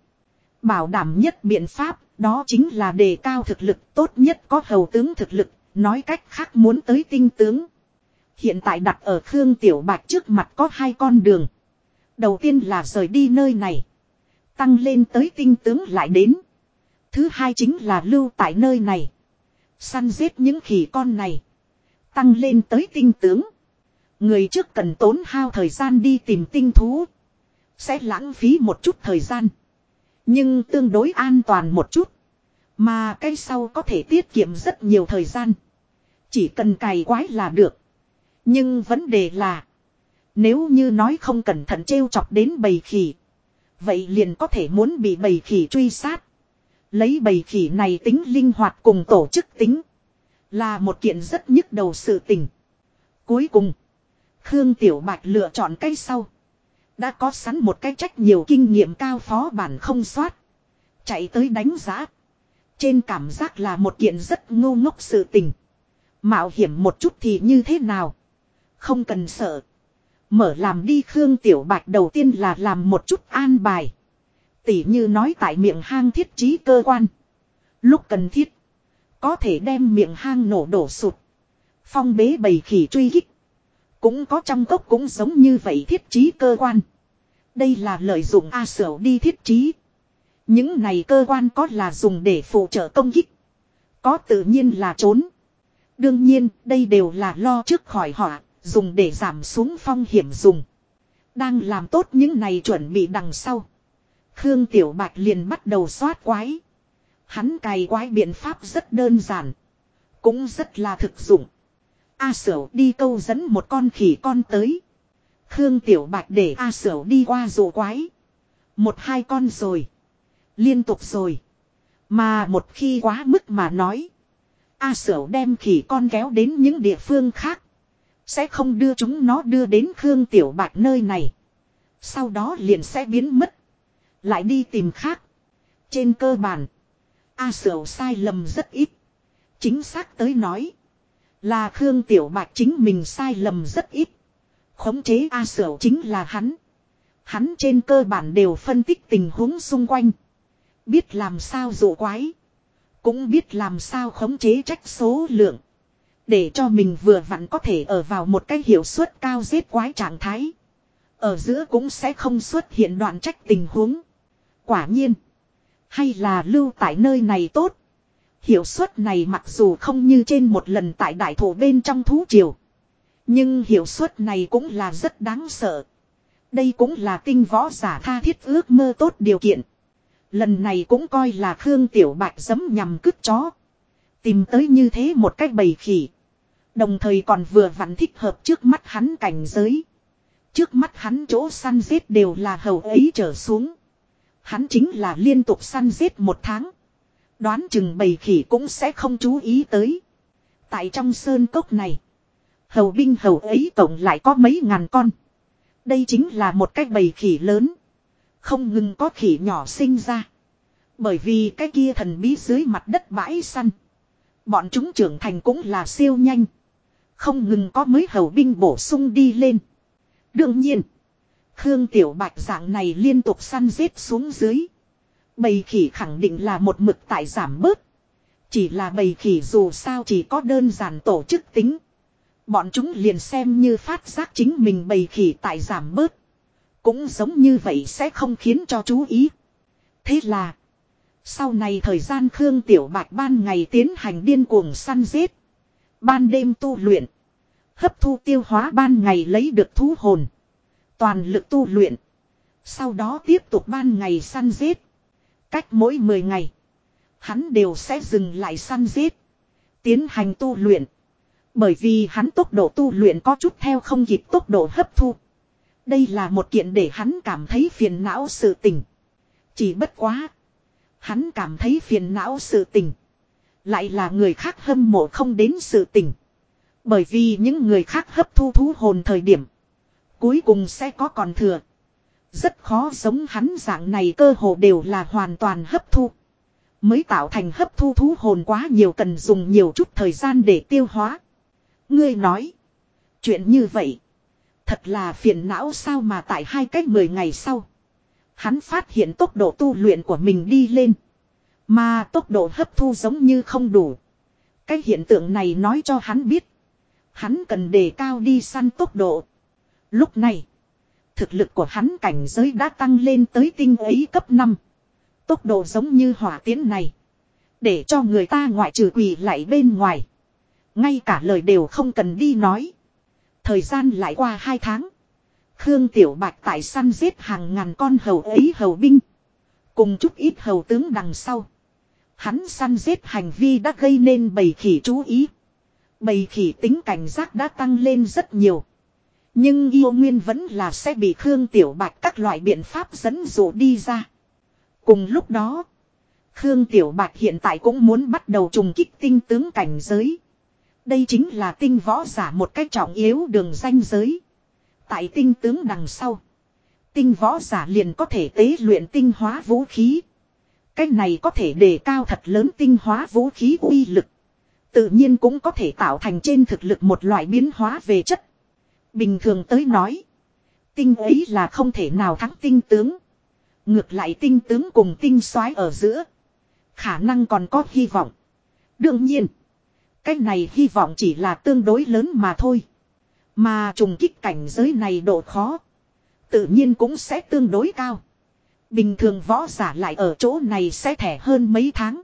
Bảo đảm nhất biện pháp, đó chính là đề cao thực lực tốt nhất có hầu tướng thực lực, nói cách khác muốn tới tinh tướng. Hiện tại đặt ở Khương Tiểu Bạch trước mặt có hai con đường. Đầu tiên là rời đi nơi này. Tăng lên tới tinh tướng lại đến. Thứ hai chính là lưu tại nơi này. Săn giết những khỉ con này. Tăng lên tới tinh tướng. Người trước cần tốn hao thời gian đi tìm tinh thú. Sẽ lãng phí một chút thời gian. Nhưng tương đối an toàn một chút. Mà cái sau có thể tiết kiệm rất nhiều thời gian. Chỉ cần cày quái là được. Nhưng vấn đề là. Nếu như nói không cẩn thận trêu chọc đến bầy khỉ. Vậy liền có thể muốn bị bầy khỉ truy sát. Lấy bầy khỉ này tính linh hoạt cùng tổ chức tính. Là một kiện rất nhức đầu sự tình. Cuối cùng. Khương Tiểu Bạch lựa chọn cái sau. Đã có sẵn một cái trách nhiều kinh nghiệm cao phó bản không soát. Chạy tới đánh giá. Trên cảm giác là một kiện rất ngu ngốc sự tình. Mạo hiểm một chút thì như thế nào. Không cần sợ. Mở làm đi Khương Tiểu Bạch đầu tiên là làm một chút an bài. Tỉ như nói tại miệng hang thiết trí cơ quan. Lúc cần thiết. Có thể đem miệng hang nổ đổ sụt. Phong bế bầy khỉ truy kích. Cũng có trong cốc cũng giống như vậy thiết trí cơ quan. Đây là lợi dụng A Sở đi thiết trí. Những này cơ quan có là dùng để phụ trợ công kích. Có tự nhiên là trốn. Đương nhiên, đây đều là lo trước khỏi họa, dùng để giảm xuống phong hiểm dùng. Đang làm tốt những này chuẩn bị đằng sau. Khương Tiểu Bạch liền bắt đầu xoát quái. Hắn cày quái biện pháp rất đơn giản. Cũng rất là thực dụng. A Sở đi câu dẫn một con khỉ con tới. Khương Tiểu Bạch để A Sở đi qua rổ quái. Một hai con rồi. Liên tục rồi. Mà một khi quá mức mà nói. A Sở đem khỉ con kéo đến những địa phương khác. Sẽ không đưa chúng nó đưa đến Khương Tiểu Bạch nơi này. Sau đó liền sẽ biến mất. Lại đi tìm khác. Trên cơ bản. A Sở sai lầm rất ít. Chính xác tới nói. Là Khương Tiểu Bạch chính mình sai lầm rất ít. Khống chế A Sở chính là hắn. Hắn trên cơ bản đều phân tích tình huống xung quanh. Biết làm sao dụ quái. Cũng biết làm sao khống chế trách số lượng. Để cho mình vừa vặn có thể ở vào một cái hiệu suất cao giết quái trạng thái. Ở giữa cũng sẽ không xuất hiện đoạn trách tình huống. Quả nhiên. Hay là lưu tại nơi này tốt. Hiệu suất này mặc dù không như trên một lần tại đại thổ bên trong thú triều. Nhưng hiệu suất này cũng là rất đáng sợ. Đây cũng là tinh võ giả tha thiết ước mơ tốt điều kiện. Lần này cũng coi là Khương Tiểu Bạch dấm nhằm cướp chó. Tìm tới như thế một cách bầy khỉ. Đồng thời còn vừa vặn thích hợp trước mắt hắn cảnh giới. Trước mắt hắn chỗ săn giết đều là hầu ấy trở xuống. Hắn chính là liên tục săn giết một tháng. Đoán chừng bầy khỉ cũng sẽ không chú ý tới. Tại trong sơn cốc này. Hầu binh hầu ấy tổng lại có mấy ngàn con. Đây chính là một cái bầy khỉ lớn. Không ngừng có khỉ nhỏ sinh ra. Bởi vì cái kia thần bí dưới mặt đất bãi săn. Bọn chúng trưởng thành cũng là siêu nhanh. Không ngừng có mới hầu binh bổ sung đi lên. Đương nhiên. Khương Tiểu Bạch dạng này liên tục săn giết xuống dưới. Bầy khỉ khẳng định là một mực tại giảm bớt. Chỉ là bầy khỉ dù sao chỉ có đơn giản tổ chức tính. Bọn chúng liền xem như phát giác chính mình bầy khỉ tại giảm bớt. Cũng giống như vậy sẽ không khiến cho chú ý. Thế là. Sau này thời gian Khương Tiểu Bạch ban ngày tiến hành điên cuồng săn giết. Ban đêm tu luyện. Hấp thu tiêu hóa ban ngày lấy được thú hồn. Toàn lực tu luyện. Sau đó tiếp tục ban ngày săn giết. Cách mỗi 10 ngày. Hắn đều sẽ dừng lại săn giết. Tiến hành tu luyện. Bởi vì hắn tốc độ tu luyện có chút theo không kịp tốc độ hấp thu. Đây là một kiện để hắn cảm thấy phiền não sự tình. Chỉ bất quá. Hắn cảm thấy phiền não sự tình. Lại là người khác hâm mộ không đến sự tình. Bởi vì những người khác hấp thu thú hồn thời điểm. Cuối cùng sẽ có còn thừa. Rất khó giống hắn dạng này cơ hồ đều là hoàn toàn hấp thu. Mới tạo thành hấp thu thú hồn quá nhiều cần dùng nhiều chút thời gian để tiêu hóa. Ngươi nói. Chuyện như vậy. Thật là phiền não sao mà tại hai cách mười ngày sau. Hắn phát hiện tốc độ tu luyện của mình đi lên. Mà tốc độ hấp thu giống như không đủ. Cái hiện tượng này nói cho hắn biết. Hắn cần đề cao đi săn tốc độ. Lúc này. Thực lực của hắn cảnh giới đã tăng lên tới tinh ấy cấp 5. Tốc độ giống như hỏa tiến này. Để cho người ta ngoại trừ quỳ lại bên ngoài. Ngay cả lời đều không cần đi nói. Thời gian lại qua hai tháng. Khương Tiểu Bạch tại săn giết hàng ngàn con hầu ấy hầu binh. Cùng chút ít hầu tướng đằng sau. Hắn săn giết hành vi đã gây nên bầy khỉ chú ý. Bầy khỉ tính cảnh giác đã tăng lên rất nhiều. Nhưng yêu nguyên vẫn là sẽ bị Khương Tiểu Bạch các loại biện pháp dẫn dụ đi ra. Cùng lúc đó, Khương Tiểu Bạch hiện tại cũng muốn bắt đầu trùng kích tinh tướng cảnh giới. Đây chính là tinh võ giả một cách trọng yếu đường danh giới. Tại tinh tướng đằng sau. Tinh võ giả liền có thể tế luyện tinh hóa vũ khí. Cách này có thể đề cao thật lớn tinh hóa vũ khí uy lực. Tự nhiên cũng có thể tạo thành trên thực lực một loại biến hóa về chất. Bình thường tới nói. Tinh ấy là không thể nào thắng tinh tướng. Ngược lại tinh tướng cùng tinh soái ở giữa. Khả năng còn có hy vọng. Đương nhiên. Cái này hy vọng chỉ là tương đối lớn mà thôi. Mà trùng kích cảnh giới này độ khó. Tự nhiên cũng sẽ tương đối cao. Bình thường võ giả lại ở chỗ này sẽ thẻ hơn mấy tháng.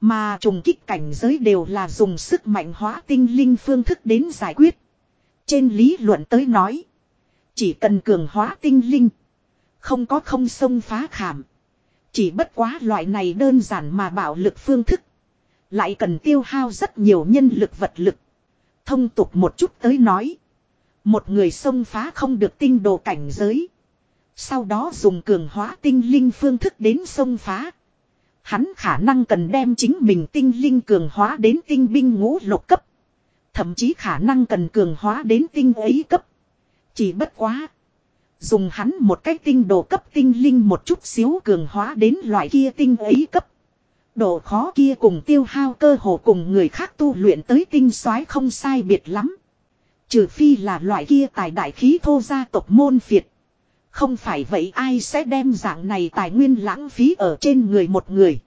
Mà trùng kích cảnh giới đều là dùng sức mạnh hóa tinh linh phương thức đến giải quyết. Trên lý luận tới nói. Chỉ cần cường hóa tinh linh. Không có không sông phá khảm. Chỉ bất quá loại này đơn giản mà bạo lực phương thức. Lại cần tiêu hao rất nhiều nhân lực vật lực. Thông tục một chút tới nói. Một người xông phá không được tinh đồ cảnh giới. Sau đó dùng cường hóa tinh linh phương thức đến xông phá. Hắn khả năng cần đem chính mình tinh linh cường hóa đến tinh binh ngũ lục cấp. Thậm chí khả năng cần cường hóa đến tinh ấy cấp. Chỉ bất quá. Dùng hắn một cái tinh đồ cấp tinh linh một chút xíu cường hóa đến loại kia tinh ấy cấp. Độ khó kia cùng tiêu hao cơ hồ cùng người khác tu luyện tới tinh soái không sai biệt lắm. Trừ phi là loại kia tài đại khí thô gia tộc môn phiệt. Không phải vậy ai sẽ đem dạng này tài nguyên lãng phí ở trên người một người.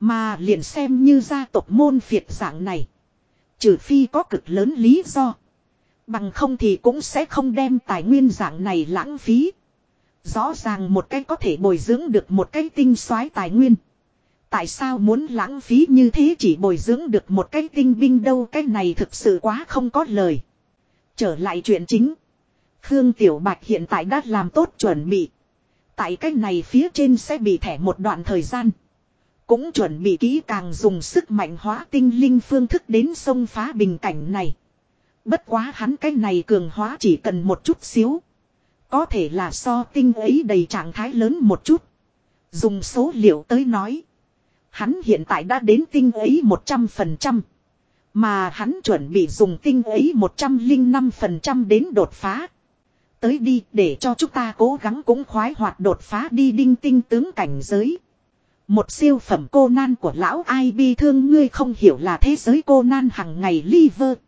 Mà liền xem như gia tộc môn phiệt dạng này. Trừ phi có cực lớn lý do. Bằng không thì cũng sẽ không đem tài nguyên dạng này lãng phí. Rõ ràng một cách có thể bồi dưỡng được một cái tinh soái tài nguyên. Tại sao muốn lãng phí như thế chỉ bồi dưỡng được một cái tinh binh đâu cái này thực sự quá không có lời. Trở lại chuyện chính. Khương Tiểu Bạch hiện tại đã làm tốt chuẩn bị. Tại cách này phía trên sẽ bị thẻ một đoạn thời gian. Cũng chuẩn bị kỹ càng dùng sức mạnh hóa tinh linh phương thức đến sông phá bình cảnh này. Bất quá hắn cách này cường hóa chỉ cần một chút xíu. Có thể là so tinh ấy đầy trạng thái lớn một chút. Dùng số liệu tới nói. Hắn hiện tại đã đến tinh ấy 100%. Mà hắn chuẩn bị dùng tinh ấy 105% đến đột phá. Tới đi, để cho chúng ta cố gắng cũng khoái hoạt đột phá đi đinh tinh tướng cảnh giới. Một siêu phẩm cô nan của lão ai bi thương ngươi không hiểu là thế giới cô nan hằng ngày liver.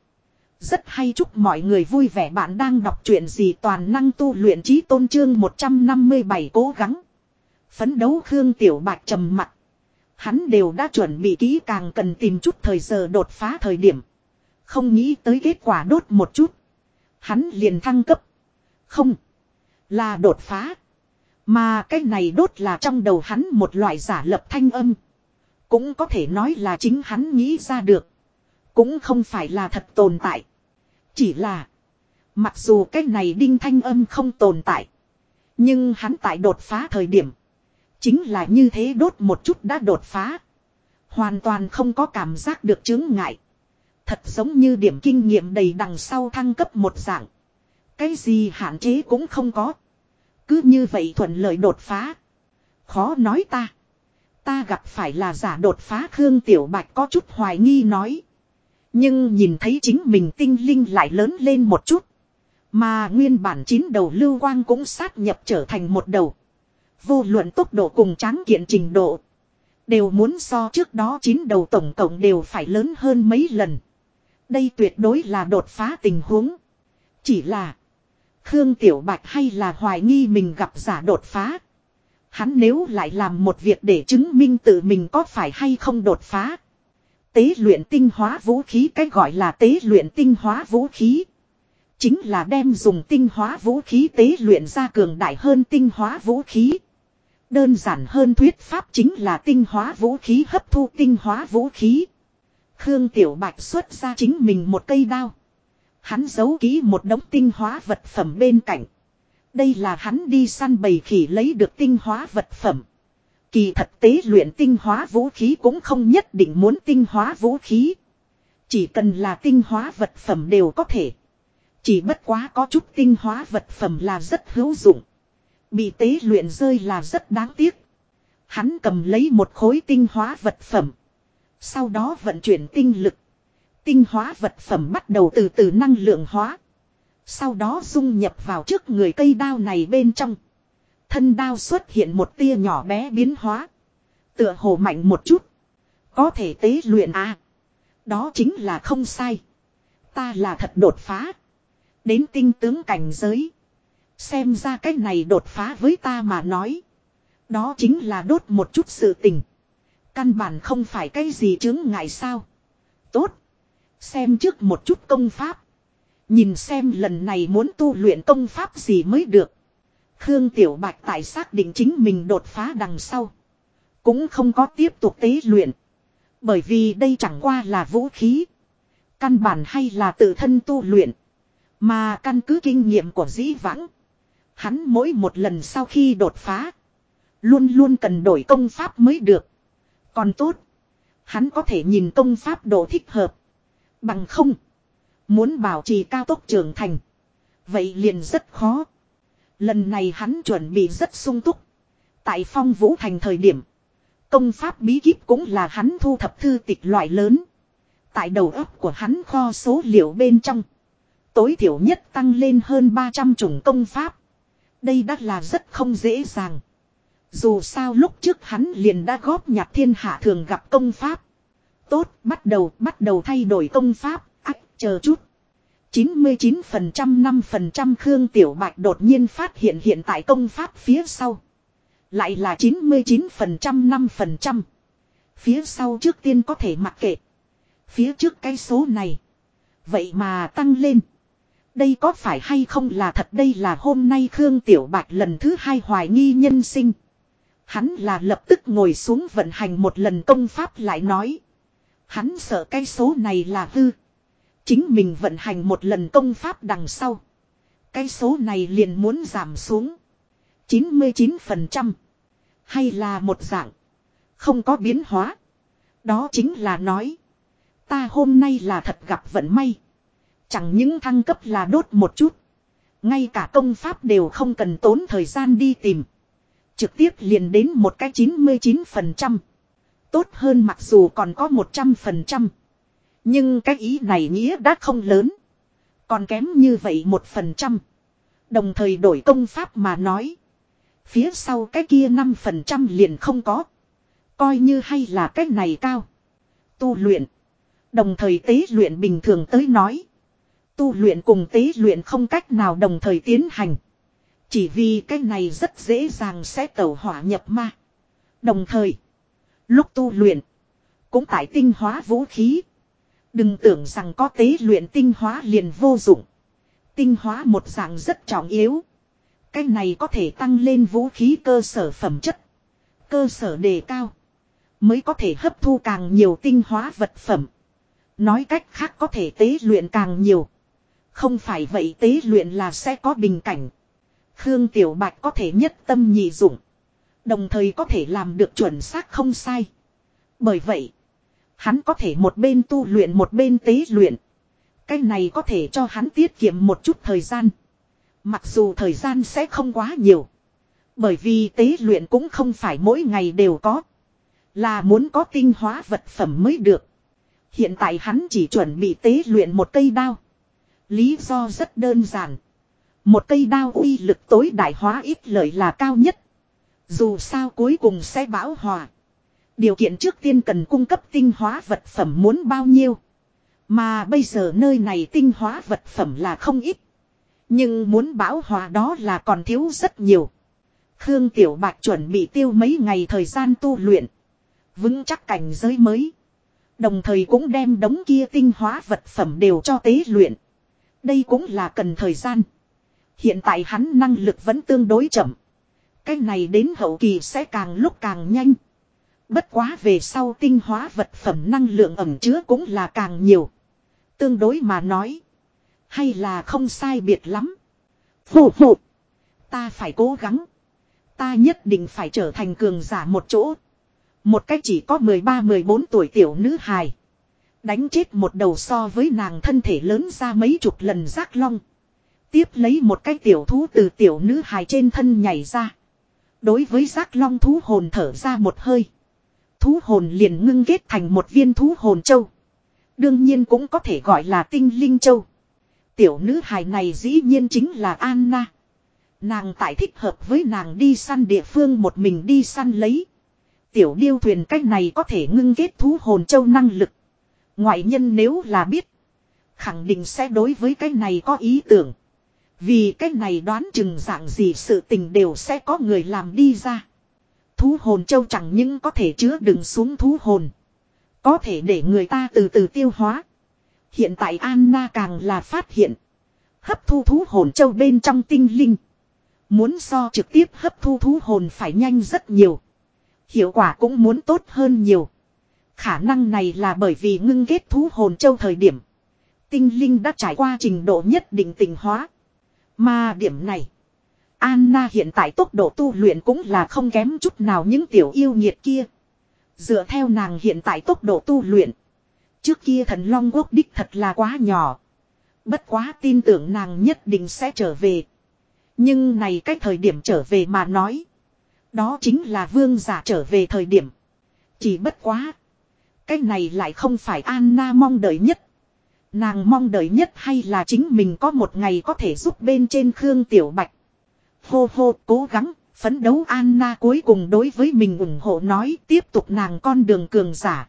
Rất hay chúc mọi người vui vẻ bạn đang đọc truyện gì toàn năng tu luyện trí tôn trương 157 cố gắng. Phấn đấu Khương Tiểu Bạch trầm mặt. Hắn đều đã chuẩn bị kỹ càng cần tìm chút thời giờ đột phá thời điểm. Không nghĩ tới kết quả đốt một chút. Hắn liền thăng cấp. Không. Là đột phá. Mà cái này đốt là trong đầu hắn một loại giả lập thanh âm. Cũng có thể nói là chính hắn nghĩ ra được. Cũng không phải là thật tồn tại. Chỉ là. Mặc dù cái này đinh thanh âm không tồn tại. Nhưng hắn tại đột phá thời điểm. Chính là như thế đốt một chút đã đột phá. Hoàn toàn không có cảm giác được chứng ngại. Thật giống như điểm kinh nghiệm đầy đằng sau thăng cấp một dạng. Cái gì hạn chế cũng không có. Cứ như vậy thuận lợi đột phá. Khó nói ta. Ta gặp phải là giả đột phá Khương Tiểu Bạch có chút hoài nghi nói. Nhưng nhìn thấy chính mình tinh linh lại lớn lên một chút. Mà nguyên bản chín đầu lưu quang cũng sát nhập trở thành một đầu. Vô luận tốc độ cùng tráng kiện trình độ. Đều muốn so trước đó chín đầu tổng cộng đều phải lớn hơn mấy lần. Đây tuyệt đối là đột phá tình huống. Chỉ là. Khương Tiểu Bạch hay là hoài nghi mình gặp giả đột phá. Hắn nếu lại làm một việc để chứng minh tự mình có phải hay không đột phá. Tế luyện tinh hóa vũ khí, cái gọi là tế luyện tinh hóa vũ khí. Chính là đem dùng tinh hóa vũ khí tế luyện ra cường đại hơn tinh hóa vũ khí. Đơn giản hơn thuyết pháp chính là tinh hóa vũ khí, hấp thu tinh hóa vũ khí. Khương Tiểu Bạch xuất ra chính mình một cây đao. Hắn giấu ký một đống tinh hóa vật phẩm bên cạnh. Đây là hắn đi săn bầy khỉ lấy được tinh hóa vật phẩm. Kỳ thật tế luyện tinh hóa vũ khí cũng không nhất định muốn tinh hóa vũ khí. Chỉ cần là tinh hóa vật phẩm đều có thể. Chỉ bất quá có chút tinh hóa vật phẩm là rất hữu dụng. Bị tế luyện rơi là rất đáng tiếc. Hắn cầm lấy một khối tinh hóa vật phẩm. Sau đó vận chuyển tinh lực. Tinh hóa vật phẩm bắt đầu từ từ năng lượng hóa. Sau đó dung nhập vào trước người cây đao này bên trong. Thân đao xuất hiện một tia nhỏ bé biến hóa. Tựa hồ mạnh một chút. Có thể tế luyện à. Đó chính là không sai. Ta là thật đột phá. Đến tinh tướng cảnh giới. Xem ra cách này đột phá với ta mà nói. Đó chính là đốt một chút sự tình. Căn bản không phải cái gì chứng ngại sao. Tốt. Xem trước một chút công pháp. Nhìn xem lần này muốn tu luyện công pháp gì mới được. Khương Tiểu Bạch tại xác định chính mình đột phá đằng sau. Cũng không có tiếp tục tế luyện. Bởi vì đây chẳng qua là vũ khí. Căn bản hay là tự thân tu luyện. Mà căn cứ kinh nghiệm của dĩ vãng. Hắn mỗi một lần sau khi đột phá. Luôn luôn cần đổi công pháp mới được. Còn tốt. Hắn có thể nhìn công pháp độ thích hợp. Bằng không. Muốn bảo trì cao tốc trưởng thành. Vậy liền rất khó. Lần này hắn chuẩn bị rất sung túc. Tại phong vũ thành thời điểm. Công pháp bí kíp cũng là hắn thu thập thư tịch loại lớn. Tại đầu óc của hắn kho số liệu bên trong. Tối thiểu nhất tăng lên hơn 300 chủng công pháp. Đây đã là rất không dễ dàng. Dù sao lúc trước hắn liền đã góp nhặt thiên hạ thường gặp công pháp. Tốt, bắt đầu, bắt đầu thay đổi công pháp, ách, chờ chút. 99% 5% Khương Tiểu Bạch đột nhiên phát hiện hiện tại công pháp phía sau. Lại là 99% 5%. Phía sau trước tiên có thể mặc kệ. Phía trước cái số này. Vậy mà tăng lên. Đây có phải hay không là thật đây là hôm nay Khương Tiểu Bạch lần thứ hai hoài nghi nhân sinh. Hắn là lập tức ngồi xuống vận hành một lần công pháp lại nói. Hắn sợ cái số này là hư. Chính mình vận hành một lần công pháp đằng sau. Cái số này liền muốn giảm xuống. 99%. Hay là một dạng. Không có biến hóa. Đó chính là nói. Ta hôm nay là thật gặp vận may. Chẳng những thăng cấp là đốt một chút. Ngay cả công pháp đều không cần tốn thời gian đi tìm. Trực tiếp liền đến một cái 99%. Tốt hơn mặc dù còn có 100%. Nhưng cái ý này nghĩa đã không lớn. Còn kém như vậy 1%. Đồng thời đổi công pháp mà nói. Phía sau cái kia 5% liền không có. Coi như hay là cái này cao. Tu luyện. Đồng thời tế luyện bình thường tới nói. Tu luyện cùng tế luyện không cách nào đồng thời tiến hành. Chỉ vì cái này rất dễ dàng sẽ tẩu hỏa nhập ma. Đồng thời. Lúc tu luyện. Cũng tại tinh hóa vũ khí. Đừng tưởng rằng có tế luyện tinh hóa liền vô dụng. Tinh hóa một dạng rất trọng yếu. Cái này có thể tăng lên vũ khí cơ sở phẩm chất. Cơ sở đề cao. Mới có thể hấp thu càng nhiều tinh hóa vật phẩm. Nói cách khác có thể tế luyện càng nhiều. Không phải vậy tế luyện là sẽ có bình cảnh. Khương Tiểu Bạch có thể nhất tâm nhị dụng. Đồng thời có thể làm được chuẩn xác không sai. Bởi vậy, hắn có thể một bên tu luyện một bên tế luyện. Cái này có thể cho hắn tiết kiệm một chút thời gian. Mặc dù thời gian sẽ không quá nhiều. Bởi vì tế luyện cũng không phải mỗi ngày đều có. Là muốn có tinh hóa vật phẩm mới được. Hiện tại hắn chỉ chuẩn bị tế luyện một cây đao. Lý do rất đơn giản. Một cây đao uy lực tối đại hóa ít lợi là cao nhất. Dù sao cuối cùng sẽ bão hòa. Điều kiện trước tiên cần cung cấp tinh hóa vật phẩm muốn bao nhiêu. Mà bây giờ nơi này tinh hóa vật phẩm là không ít. Nhưng muốn bão hòa đó là còn thiếu rất nhiều. Khương Tiểu Bạch chuẩn bị tiêu mấy ngày thời gian tu luyện. Vững chắc cảnh giới mới. Đồng thời cũng đem đống kia tinh hóa vật phẩm đều cho tế luyện. Đây cũng là cần thời gian. Hiện tại hắn năng lực vẫn tương đối chậm. Cái này đến hậu kỳ sẽ càng lúc càng nhanh. Bất quá về sau tinh hóa vật phẩm năng lượng ẩm chứa cũng là càng nhiều. Tương đối mà nói. Hay là không sai biệt lắm. Phụ phụ. Ta phải cố gắng. Ta nhất định phải trở thành cường giả một chỗ. Một cách chỉ có 13-14 tuổi tiểu nữ hài. Đánh chết một đầu so với nàng thân thể lớn ra mấy chục lần giác long. Tiếp lấy một cái tiểu thú từ tiểu nữ hài trên thân nhảy ra. Đối với rác long thú hồn thở ra một hơi. Thú hồn liền ngưng kết thành một viên thú hồn châu. Đương nhiên cũng có thể gọi là tinh linh châu. Tiểu nữ hài này dĩ nhiên chính là Anna. Nàng tại thích hợp với nàng đi săn địa phương một mình đi săn lấy. Tiểu điêu thuyền cách này có thể ngưng kết thú hồn châu năng lực. Ngoại nhân nếu là biết. Khẳng định sẽ đối với cái này có ý tưởng. Vì cái này đoán chừng dạng gì sự tình đều sẽ có người làm đi ra. Thú hồn châu chẳng những có thể chứa đựng xuống thú hồn. Có thể để người ta từ từ tiêu hóa. Hiện tại Anna càng là phát hiện. Hấp thu thú hồn châu bên trong tinh linh. Muốn so trực tiếp hấp thu thú hồn phải nhanh rất nhiều. Hiệu quả cũng muốn tốt hơn nhiều. Khả năng này là bởi vì ngưng kết thú hồn châu thời điểm. Tinh linh đã trải qua trình độ nhất định tình hóa. Mà điểm này. Anna hiện tại tốc độ tu luyện cũng là không kém chút nào những tiểu yêu nhiệt kia. Dựa theo nàng hiện tại tốc độ tu luyện. Trước kia thần long quốc đích thật là quá nhỏ. Bất quá tin tưởng nàng nhất định sẽ trở về. Nhưng này cách thời điểm trở về mà nói. Đó chính là vương giả trở về thời điểm. Chỉ bất quá. Cái này lại không phải Anna mong đợi nhất. Nàng mong đợi nhất hay là chính mình có một ngày có thể giúp bên trên Khương Tiểu Bạch. Hô hô cố gắng, phấn đấu Anna cuối cùng đối với mình ủng hộ nói tiếp tục nàng con đường cường giả.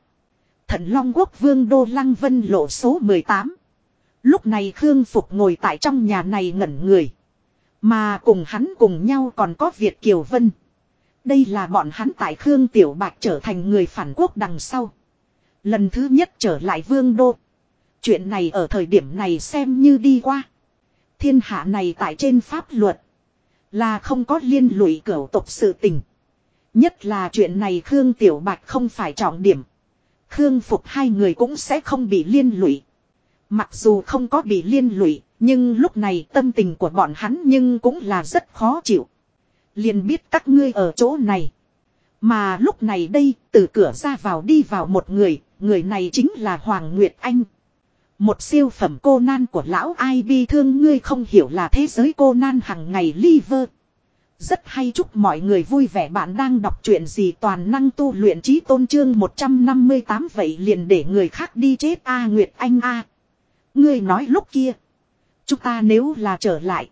Thần Long Quốc Vương Đô Lăng Vân lộ số 18. Lúc này Khương Phục ngồi tại trong nhà này ngẩn người. Mà cùng hắn cùng nhau còn có Việt Kiều Vân. Đây là bọn hắn tại Khương Tiểu Bạch trở thành người phản quốc đằng sau. Lần thứ nhất trở lại vương đô. Chuyện này ở thời điểm này xem như đi qua. Thiên hạ này tại trên pháp luật. Là không có liên lụy cửu tộc sự tình. Nhất là chuyện này Khương Tiểu Bạch không phải trọng điểm. Khương Phục hai người cũng sẽ không bị liên lụy. Mặc dù không có bị liên lụy, nhưng lúc này tâm tình của bọn hắn nhưng cũng là rất khó chịu. Liền biết các ngươi ở chỗ này. Mà lúc này đây, từ cửa ra vào đi vào một người, người này chính là Hoàng Nguyệt Anh. Một siêu phẩm cô nan của lão ai bi thương ngươi không hiểu là thế giới cô nan hằng ngày liver. Rất hay chúc mọi người vui vẻ bạn đang đọc chuyện gì toàn năng tu luyện trí tôn trương 158 vậy liền để người khác đi chết A Nguyệt Anh A. Ngươi nói lúc kia. Chúng ta nếu là trở lại.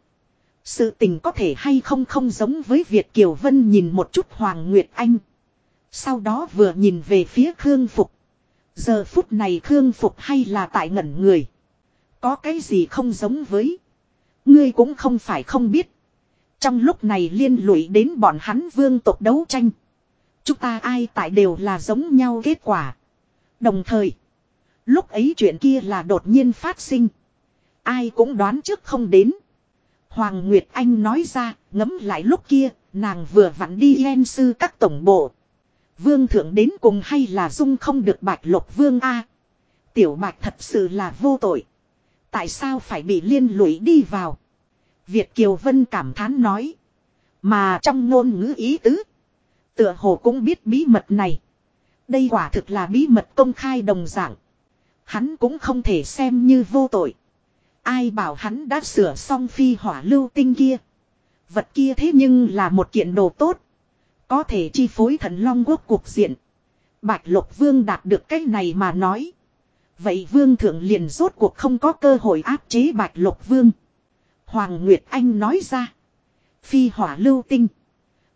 Sự tình có thể hay không không giống với Việt Kiều Vân nhìn một chút Hoàng Nguyệt Anh. Sau đó vừa nhìn về phía Khương Phục. Giờ phút này Khương Phục hay là tại ngẩn người. Có cái gì không giống với. Ngươi cũng không phải không biết. Trong lúc này liên lụy đến bọn hắn vương tộc đấu tranh. Chúng ta ai tại đều là giống nhau kết quả. Đồng thời. Lúc ấy chuyện kia là đột nhiên phát sinh. Ai cũng đoán trước không đến. Hoàng Nguyệt Anh nói ra, ngấm lại lúc kia, nàng vừa vặn đi len sư các tổng bộ. Vương thượng đến cùng hay là dung không được bạch lục vương A. Tiểu bạch thật sự là vô tội. Tại sao phải bị liên lụy đi vào? Việt Kiều Vân cảm thán nói. Mà trong ngôn ngữ ý tứ. Tựa hồ cũng biết bí mật này. Đây quả thực là bí mật công khai đồng dạng. Hắn cũng không thể xem như vô tội. Ai bảo hắn đã sửa xong phi hỏa lưu tinh kia. Vật kia thế nhưng là một kiện đồ tốt. Có thể chi phối thần long quốc cuộc diện. Bạch lục vương đạt được cái này mà nói. Vậy vương thượng liền rốt cuộc không có cơ hội áp chế bạch lục vương. Hoàng Nguyệt Anh nói ra. Phi hỏa lưu tinh.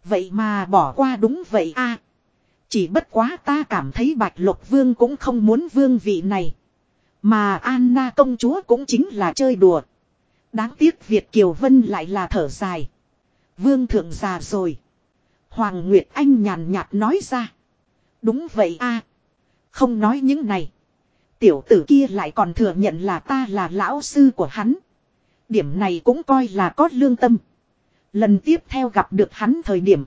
Vậy mà bỏ qua đúng vậy a Chỉ bất quá ta cảm thấy bạch lục vương cũng không muốn vương vị này. Mà Anna công chúa cũng chính là chơi đùa. Đáng tiếc Việt Kiều Vân lại là thở dài. Vương thượng già rồi. Hoàng Nguyệt Anh nhàn nhạt nói ra. Đúng vậy a Không nói những này. Tiểu tử kia lại còn thừa nhận là ta là lão sư của hắn. Điểm này cũng coi là có lương tâm. Lần tiếp theo gặp được hắn thời điểm.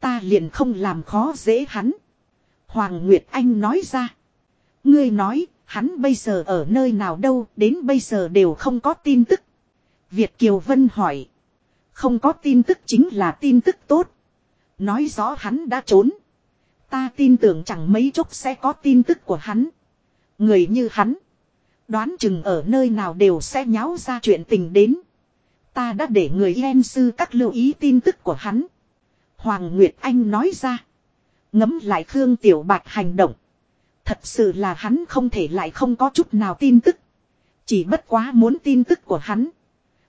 Ta liền không làm khó dễ hắn. Hoàng Nguyệt Anh nói ra. Ngươi nói, hắn bây giờ ở nơi nào đâu, đến bây giờ đều không có tin tức. Việt Kiều Vân hỏi. Không có tin tức chính là tin tức tốt. Nói rõ hắn đã trốn. Ta tin tưởng chẳng mấy chốc sẽ có tin tức của hắn. Người như hắn. Đoán chừng ở nơi nào đều sẽ nháo ra chuyện tình đến. Ta đã để người len sư các lưu ý tin tức của hắn. Hoàng Nguyệt Anh nói ra. Ngấm lại Khương Tiểu Bạch hành động. Thật sự là hắn không thể lại không có chút nào tin tức. Chỉ bất quá muốn tin tức của hắn.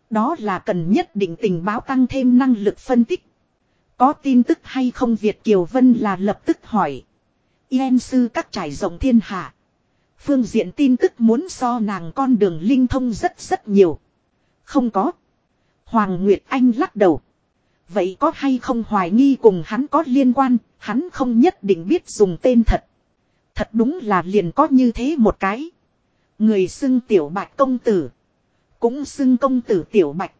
Đó là cần nhất định tình báo tăng thêm năng lực phân tích. Có tin tức hay không Việt Kiều Vân là lập tức hỏi. Yên sư các trải rộng thiên hạ. Phương diện tin tức muốn so nàng con đường linh thông rất rất nhiều. Không có. Hoàng Nguyệt Anh lắc đầu. Vậy có hay không hoài nghi cùng hắn có liên quan, hắn không nhất định biết dùng tên thật. Thật đúng là liền có như thế một cái. Người xưng tiểu bạch công tử. Cũng xưng công tử tiểu bạch.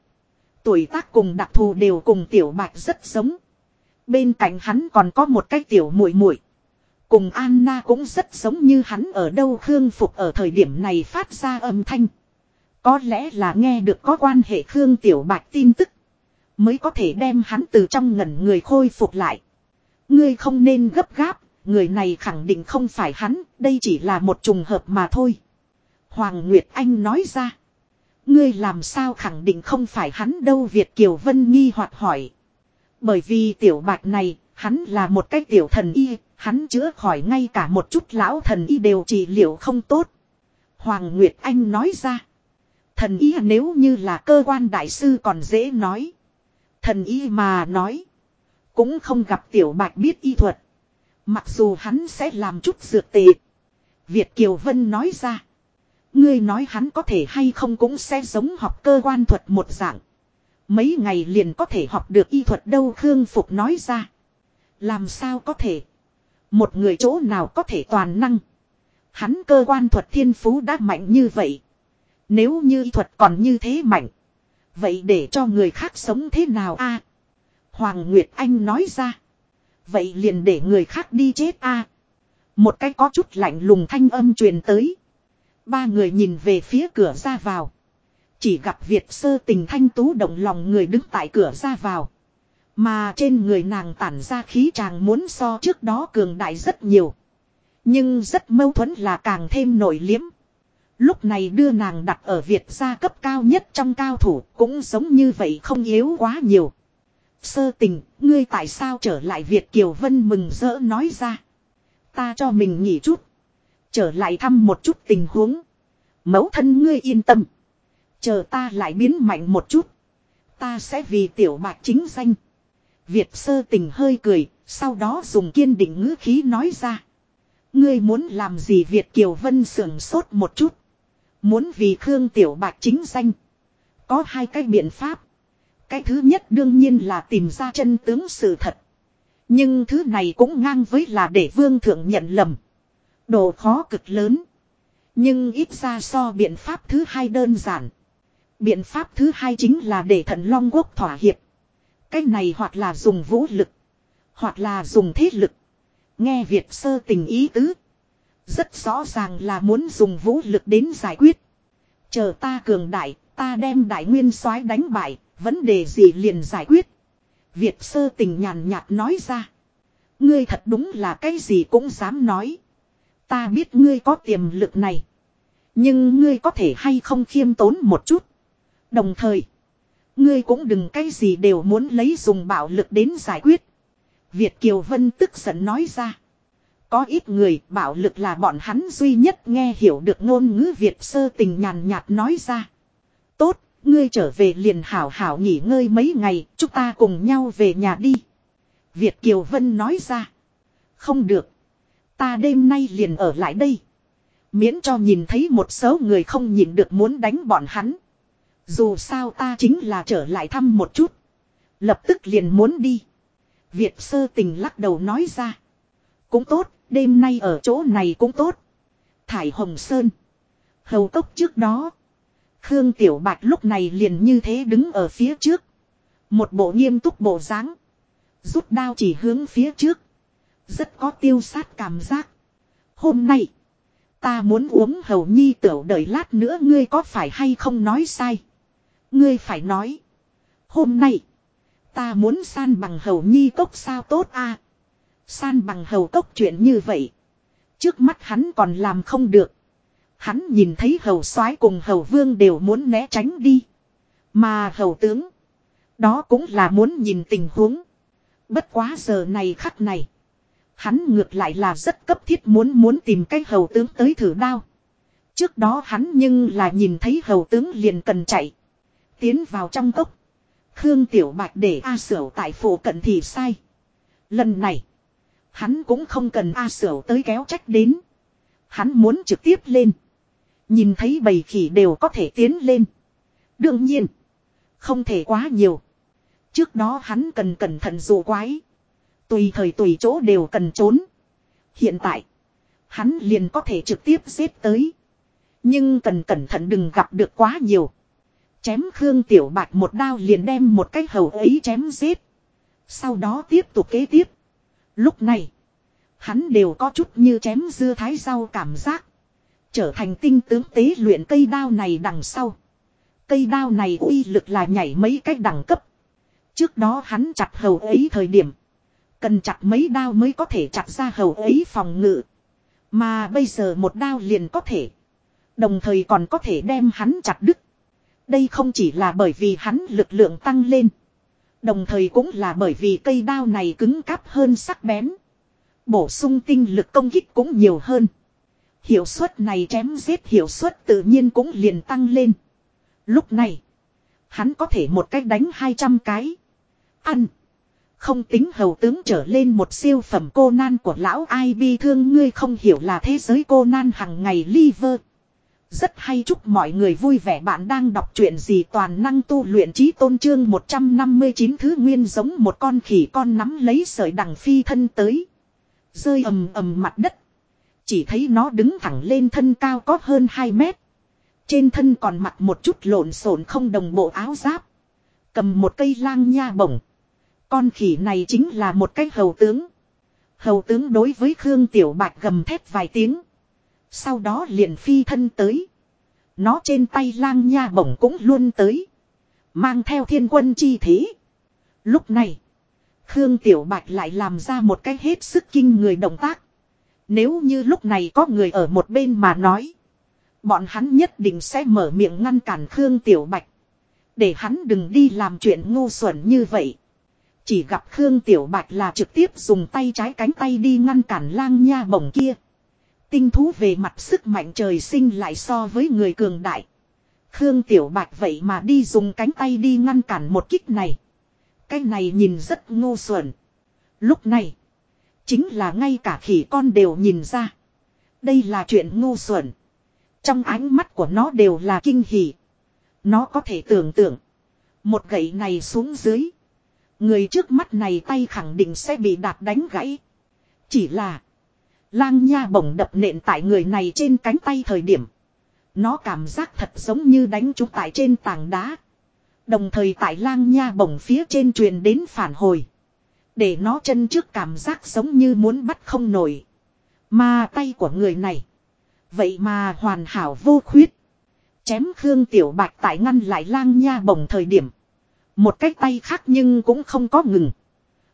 Tuổi tác cùng đặc thù đều cùng tiểu bạch rất giống. Bên cạnh hắn còn có một cái tiểu muội muội. Cùng Anna cũng rất giống như hắn ở đâu Khương Phục ở thời điểm này phát ra âm thanh. Có lẽ là nghe được có quan hệ Khương Tiểu Bạch tin tức. Mới có thể đem hắn từ trong ngẩn người khôi phục lại. Ngươi không nên gấp gáp, người này khẳng định không phải hắn, đây chỉ là một trùng hợp mà thôi. Hoàng Nguyệt Anh nói ra. Ngươi làm sao khẳng định không phải hắn đâu Việt Kiều Vân nghi hoặc hỏi. Bởi vì tiểu bạch này, hắn là một cái tiểu thần y, hắn chữa khỏi ngay cả một chút lão thần y đều trị liệu không tốt. Hoàng Nguyệt Anh nói ra. Thần y nếu như là cơ quan đại sư còn dễ nói. Thần y mà nói. Cũng không gặp tiểu bạch biết y thuật. Mặc dù hắn sẽ làm chút dược tệ. Việt Kiều Vân nói ra. Ngươi nói hắn có thể hay không cũng sẽ giống học cơ quan thuật một dạng. Mấy ngày liền có thể học được y thuật đâu Khương Phục nói ra. Làm sao có thể. Một người chỗ nào có thể toàn năng. Hắn cơ quan thuật thiên phú đã mạnh như vậy. Nếu như y thuật còn như thế mạnh. Vậy để cho người khác sống thế nào a? Hoàng Nguyệt Anh nói ra. Vậy liền để người khác đi chết a. Một cái có chút lạnh lùng thanh âm truyền tới. Ba người nhìn về phía cửa ra vào. Chỉ gặp Việt sơ tình thanh tú động lòng người đứng tại cửa ra vào. Mà trên người nàng tản ra khí chàng muốn so trước đó cường đại rất nhiều. Nhưng rất mâu thuẫn là càng thêm nổi liếm. Lúc này đưa nàng đặt ở Việt gia cấp cao nhất trong cao thủ cũng giống như vậy không yếu quá nhiều. Sơ tình, ngươi tại sao trở lại Việt Kiều Vân mừng rỡ nói ra. Ta cho mình nghỉ chút. Trở lại thăm một chút tình huống. Mẫu thân ngươi yên tâm. Chờ ta lại biến mạnh một chút. Ta sẽ vì tiểu bạc chính danh. Việt sơ tình hơi cười, sau đó dùng kiên định ngữ khí nói ra. Ngươi muốn làm gì Việt Kiều Vân sưởng sốt một chút. Muốn vì Khương Tiểu bạc chính danh. Có hai cái biện pháp. Cái thứ nhất đương nhiên là tìm ra chân tướng sự thật. Nhưng thứ này cũng ngang với là để vương thượng nhận lầm. Độ khó cực lớn. Nhưng ít ra so biện pháp thứ hai đơn giản. Biện pháp thứ hai chính là để thận long quốc thỏa hiệp. Cái này hoặc là dùng vũ lực. Hoặc là dùng thế lực. Nghe Việt sơ tình ý tứ. Rất rõ ràng là muốn dùng vũ lực đến giải quyết. Chờ ta cường đại, ta đem đại nguyên soái đánh bại, vấn đề gì liền giải quyết. Việt sơ tình nhàn nhạt nói ra. Ngươi thật đúng là cái gì cũng dám nói. Ta biết ngươi có tiềm lực này. Nhưng ngươi có thể hay không khiêm tốn một chút. Đồng thời, ngươi cũng đừng cái gì đều muốn lấy dùng bạo lực đến giải quyết. Việt Kiều Vân tức giận nói ra. Có ít người bạo lực là bọn hắn duy nhất nghe hiểu được ngôn ngữ Việt sơ tình nhàn nhạt nói ra. Tốt, ngươi trở về liền hảo hảo nghỉ ngơi mấy ngày, chúng ta cùng nhau về nhà đi. Việt Kiều Vân nói ra. Không được. Ta đêm nay liền ở lại đây. Miễn cho nhìn thấy một số người không nhìn được muốn đánh bọn hắn. Dù sao ta chính là trở lại thăm một chút. Lập tức liền muốn đi. Việt sơ tình lắc đầu nói ra. Cũng tốt, đêm nay ở chỗ này cũng tốt. Thải Hồng Sơn. Hầu cốc trước đó. Khương Tiểu Bạch lúc này liền như thế đứng ở phía trước. Một bộ nghiêm túc bộ dáng Rút đao chỉ hướng phía trước. Rất có tiêu sát cảm giác. Hôm nay. Ta muốn uống hầu nhi tiểu đợi lát nữa ngươi có phải hay không nói sai. Ngươi phải nói. Hôm nay. Ta muốn san bằng hầu nhi cốc sao tốt a San bằng hầu cốc chuyện như vậy. Trước mắt hắn còn làm không được. Hắn nhìn thấy hầu soái cùng hầu vương đều muốn né tránh đi. Mà hầu tướng. Đó cũng là muốn nhìn tình huống. Bất quá giờ này khắc này. Hắn ngược lại là rất cấp thiết muốn muốn tìm cái hầu tướng tới thử đao. Trước đó hắn nhưng là nhìn thấy hầu tướng liền cần chạy. Tiến vào trong cốc. Khương Tiểu Bạch để A Sửu tại phủ cận thì sai. Lần này. Hắn cũng không cần A Sửu tới kéo trách đến. Hắn muốn trực tiếp lên. Nhìn thấy bầy khỉ đều có thể tiến lên. Đương nhiên. Không thể quá nhiều. Trước đó hắn cần cẩn thận dụ quái. Tùy thời tùy chỗ đều cần trốn. Hiện tại. Hắn liền có thể trực tiếp xếp tới. Nhưng cần cẩn thận đừng gặp được quá nhiều. Chém Khương Tiểu Bạch một đao liền đem một cái hầu ấy chém giết. Sau đó tiếp tục kế tiếp. Lúc này. Hắn đều có chút như chém dưa thái rau cảm giác. Trở thành tinh tướng tế luyện cây đao này đằng sau. Cây đao này uy lực là nhảy mấy cách đẳng cấp. Trước đó hắn chặt hầu ấy thời điểm. Cần chặt mấy đao mới có thể chặt ra hầu ấy phòng ngự. Mà bây giờ một đao liền có thể. Đồng thời còn có thể đem hắn chặt đứt. Đây không chỉ là bởi vì hắn lực lượng tăng lên. Đồng thời cũng là bởi vì cây đao này cứng cáp hơn sắc bén. Bổ sung tinh lực công kích cũng nhiều hơn. Hiệu suất này chém giết hiệu suất tự nhiên cũng liền tăng lên. Lúc này, hắn có thể một cách đánh 200 cái. Ăn. Không tính hầu tướng trở lên một siêu phẩm cô nan của lão ai bi thương ngươi không hiểu là thế giới cô nan hằng ngày liver. Rất hay chúc mọi người vui vẻ bạn đang đọc truyện gì toàn năng tu luyện trí tôn trương 159 thứ nguyên giống một con khỉ con nắm lấy sợi đằng phi thân tới. Rơi ầm ầm mặt đất. Chỉ thấy nó đứng thẳng lên thân cao có hơn 2 mét. Trên thân còn mặc một chút lộn xộn không đồng bộ áo giáp. Cầm một cây lang nha bổng. Con khỉ này chính là một cái hầu tướng. Hầu tướng đối với Khương Tiểu Bạch gầm thét vài tiếng. Sau đó liền phi thân tới. Nó trên tay lang nha bổng cũng luôn tới. Mang theo thiên quân chi thế. Lúc này. Khương Tiểu Bạch lại làm ra một cái hết sức kinh người động tác. Nếu như lúc này có người ở một bên mà nói. Bọn hắn nhất định sẽ mở miệng ngăn cản Khương Tiểu Bạch. Để hắn đừng đi làm chuyện ngu xuẩn như vậy. Chỉ gặp Khương Tiểu Bạch là trực tiếp dùng tay trái cánh tay đi ngăn cản lang nha bổng kia. Tinh thú về mặt sức mạnh trời sinh lại so với người cường đại. Khương Tiểu Bạch vậy mà đi dùng cánh tay đi ngăn cản một kích này. Cái này nhìn rất ngu xuẩn. Lúc này. Chính là ngay cả khỉ con đều nhìn ra. Đây là chuyện ngu xuẩn. Trong ánh mắt của nó đều là kinh hỉ. Nó có thể tưởng tượng. Một gậy này xuống dưới. Người trước mắt này tay khẳng định sẽ bị đạp đánh gãy. Chỉ là. Lang nha bổng đập nện tại người này trên cánh tay thời điểm. Nó cảm giác thật giống như đánh trúng tại trên tảng đá. Đồng thời tại lang nha bổng phía trên truyền đến phản hồi. Để nó chân trước cảm giác giống như muốn bắt không nổi. Mà tay của người này. Vậy mà hoàn hảo vô khuyết. Chém Khương Tiểu Bạch tại ngăn lại lang nha bổng thời điểm. Một cái tay khác nhưng cũng không có ngừng.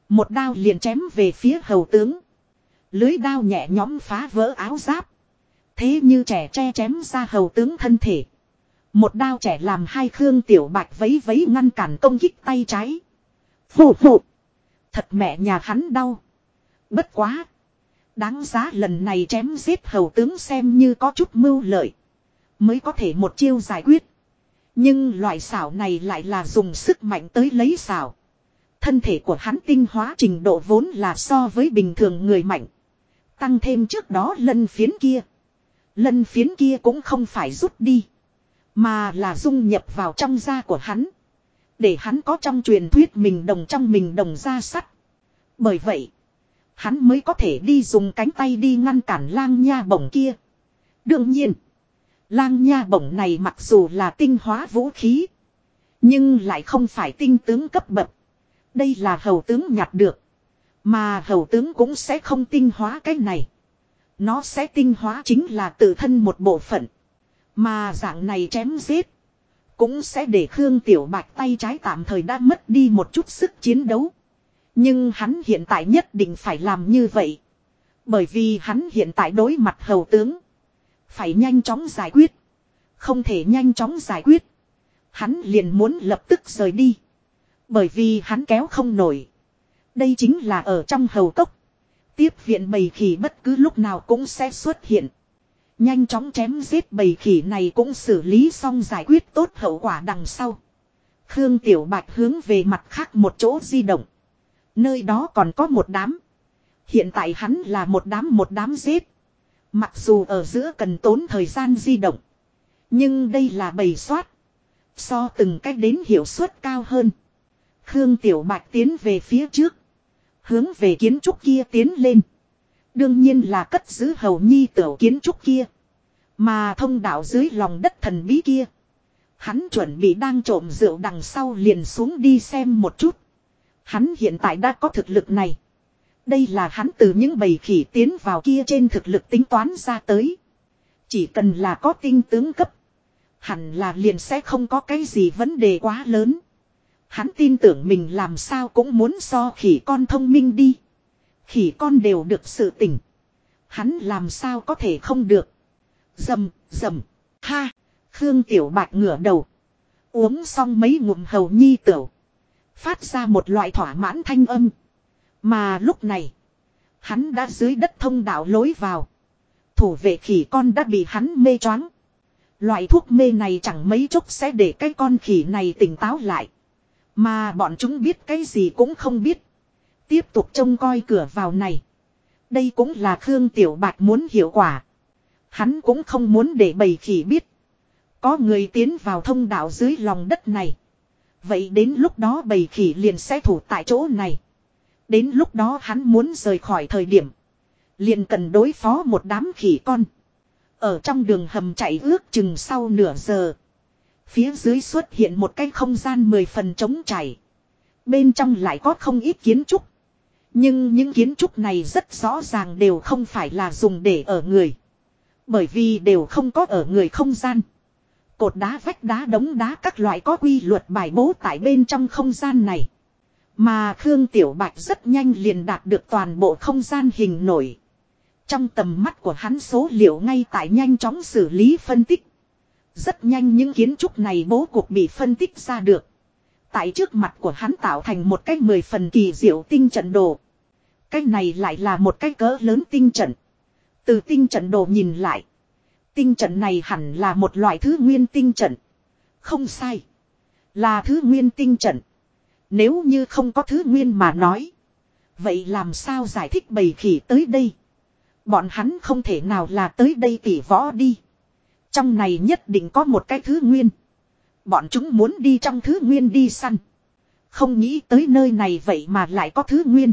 Một đao liền chém về phía hầu tướng. Lưới đao nhẹ nhõm phá vỡ áo giáp. Thế như trẻ tre chém ra hầu tướng thân thể. Một đao trẻ làm hai Khương Tiểu Bạch vấy vấy ngăn cản công kích tay trái. Phù phù. Thật mẹ nhà hắn đau. Bất quá. Đáng giá lần này chém giết hầu tướng xem như có chút mưu lợi. Mới có thể một chiêu giải quyết. Nhưng loại xảo này lại là dùng sức mạnh tới lấy xảo. Thân thể của hắn tinh hóa trình độ vốn là so với bình thường người mạnh. Tăng thêm trước đó lân phiến kia. Lân phiến kia cũng không phải rút đi. Mà là dung nhập vào trong da của hắn. Để hắn có trong truyền thuyết mình đồng trong mình đồng da sắt. Bởi vậy. Hắn mới có thể đi dùng cánh tay đi ngăn cản lang nha bổng kia. Đương nhiên. Lang nha bổng này mặc dù là tinh hóa vũ khí. Nhưng lại không phải tinh tướng cấp bậc. Đây là hầu tướng nhặt được. Mà hầu tướng cũng sẽ không tinh hóa cái này. Nó sẽ tinh hóa chính là tự thân một bộ phận. Mà dạng này chém giết. Cũng sẽ để Khương Tiểu Bạch tay trái tạm thời đã mất đi một chút sức chiến đấu. Nhưng hắn hiện tại nhất định phải làm như vậy. Bởi vì hắn hiện tại đối mặt hầu tướng. Phải nhanh chóng giải quyết. Không thể nhanh chóng giải quyết. Hắn liền muốn lập tức rời đi. Bởi vì hắn kéo không nổi. Đây chính là ở trong hầu cốc. Tiếp viện bầy khỉ bất cứ lúc nào cũng sẽ xuất hiện. Nhanh chóng chém giết bầy khỉ này cũng xử lý xong giải quyết tốt hậu quả đằng sau. Khương Tiểu Bạch hướng về mặt khác một chỗ di động. Nơi đó còn có một đám. Hiện tại hắn là một đám một đám giết. Mặc dù ở giữa cần tốn thời gian di động. Nhưng đây là bầy soát. So từng cách đến hiệu suất cao hơn. Khương Tiểu Bạch tiến về phía trước. Hướng về kiến trúc kia tiến lên. Đương nhiên là cất giữ hầu nhi tiểu kiến trúc kia. Mà thông đạo dưới lòng đất thần bí kia. Hắn chuẩn bị đang trộm rượu đằng sau liền xuống đi xem một chút. Hắn hiện tại đã có thực lực này. Đây là hắn từ những bầy khỉ tiến vào kia trên thực lực tính toán ra tới. Chỉ cần là có tinh tướng cấp. Hẳn là liền sẽ không có cái gì vấn đề quá lớn. Hắn tin tưởng mình làm sao cũng muốn so khỉ con thông minh đi. Khỉ con đều được sự tỉnh. Hắn làm sao có thể không được. Dầm, dầm, ha. Khương Tiểu Bạch ngửa đầu. Uống xong mấy ngụm hầu nhi tiểu. Phát ra một loại thỏa mãn thanh âm. Mà lúc này. Hắn đã dưới đất thông đạo lối vào. Thủ vệ khỉ con đã bị hắn mê choáng. Loại thuốc mê này chẳng mấy chốc sẽ để cái con khỉ này tỉnh táo lại. Mà bọn chúng biết cái gì cũng không biết. Tiếp tục trông coi cửa vào này. Đây cũng là Khương Tiểu Bạch muốn hiệu quả. Hắn cũng không muốn để bầy khỉ biết. Có người tiến vào thông đạo dưới lòng đất này. Vậy đến lúc đó bầy khỉ liền sẽ thủ tại chỗ này. Đến lúc đó hắn muốn rời khỏi thời điểm. liền cần đối phó một đám khỉ con. Ở trong đường hầm chạy ước chừng sau nửa giờ. Phía dưới xuất hiện một cái không gian mười phần trống trải Bên trong lại có không ít kiến trúc. Nhưng những kiến trúc này rất rõ ràng đều không phải là dùng để ở người. Bởi vì đều không có ở người không gian. Cột đá, vách đá, đống đá các loại có quy luật bài bố tại bên trong không gian này. Mà Khương Tiểu Bạch rất nhanh liền đạt được toàn bộ không gian hình nổi. Trong tầm mắt của hắn số liệu ngay tại nhanh chóng xử lý phân tích. Rất nhanh những kiến trúc này bố cục bị phân tích ra được. Tại trước mặt của hắn tạo thành một cái mười phần kỳ diệu tinh trận đồ. Cái này lại là một cái cỡ lớn tinh trận. Từ tinh trận đồ nhìn lại. Tinh trận này hẳn là một loại thứ nguyên tinh trận. Không sai. Là thứ nguyên tinh trận. Nếu như không có thứ nguyên mà nói. Vậy làm sao giải thích bầy khỉ tới đây? Bọn hắn không thể nào là tới đây tỉ võ đi. Trong này nhất định có một cái thứ nguyên. Bọn chúng muốn đi trong thứ nguyên đi săn. Không nghĩ tới nơi này vậy mà lại có thứ nguyên.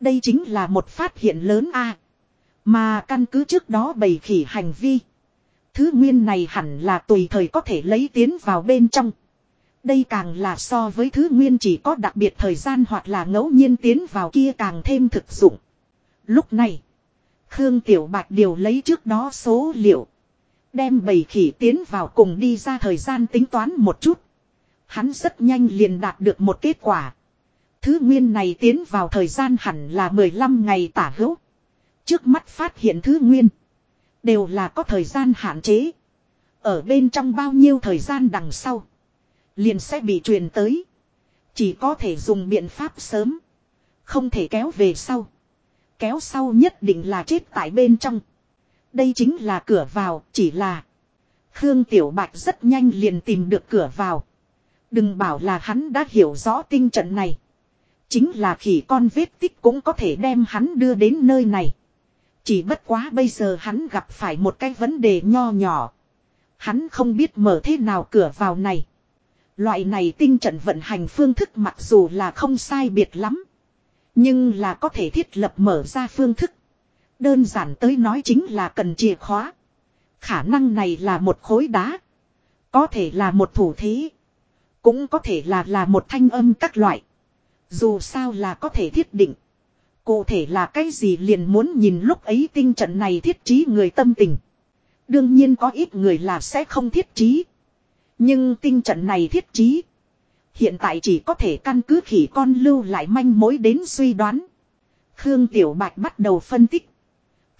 Đây chính là một phát hiện lớn a. Mà căn cứ trước đó bày khỉ hành vi. Thứ nguyên này hẳn là tùy thời có thể lấy tiến vào bên trong. Đây càng là so với thứ nguyên chỉ có đặc biệt thời gian hoặc là ngẫu nhiên tiến vào kia càng thêm thực dụng. Lúc này, Khương Tiểu Bạch điều lấy trước đó số liệu. Đem bầy khỉ tiến vào cùng đi ra thời gian tính toán một chút. Hắn rất nhanh liền đạt được một kết quả. Thứ nguyên này tiến vào thời gian hẳn là 15 ngày tả hữu. Trước mắt phát hiện thứ nguyên. Đều là có thời gian hạn chế. Ở bên trong bao nhiêu thời gian đằng sau. Liền sẽ bị truyền tới. Chỉ có thể dùng biện pháp sớm. Không thể kéo về sau. Kéo sau nhất định là chết tại bên trong. Đây chính là cửa vào, chỉ là. Khương Tiểu Bạch rất nhanh liền tìm được cửa vào. Đừng bảo là hắn đã hiểu rõ tinh trận này. Chính là khỉ con vết tích cũng có thể đem hắn đưa đến nơi này. Chỉ bất quá bây giờ hắn gặp phải một cái vấn đề nho nhỏ. Hắn không biết mở thế nào cửa vào này. Loại này tinh trận vận hành phương thức mặc dù là không sai biệt lắm. Nhưng là có thể thiết lập mở ra phương thức. Đơn giản tới nói chính là cần chìa khóa. Khả năng này là một khối đá. Có thể là một thủ thế. Cũng có thể là là một thanh âm các loại. Dù sao là có thể thiết định. Cụ thể là cái gì liền muốn nhìn lúc ấy tinh trận này thiết trí người tâm tình. Đương nhiên có ít người là sẽ không thiết trí. Nhưng tinh trận này thiết trí. Hiện tại chỉ có thể căn cứ khỉ con lưu lại manh mối đến suy đoán. Khương Tiểu Bạch bắt đầu phân tích.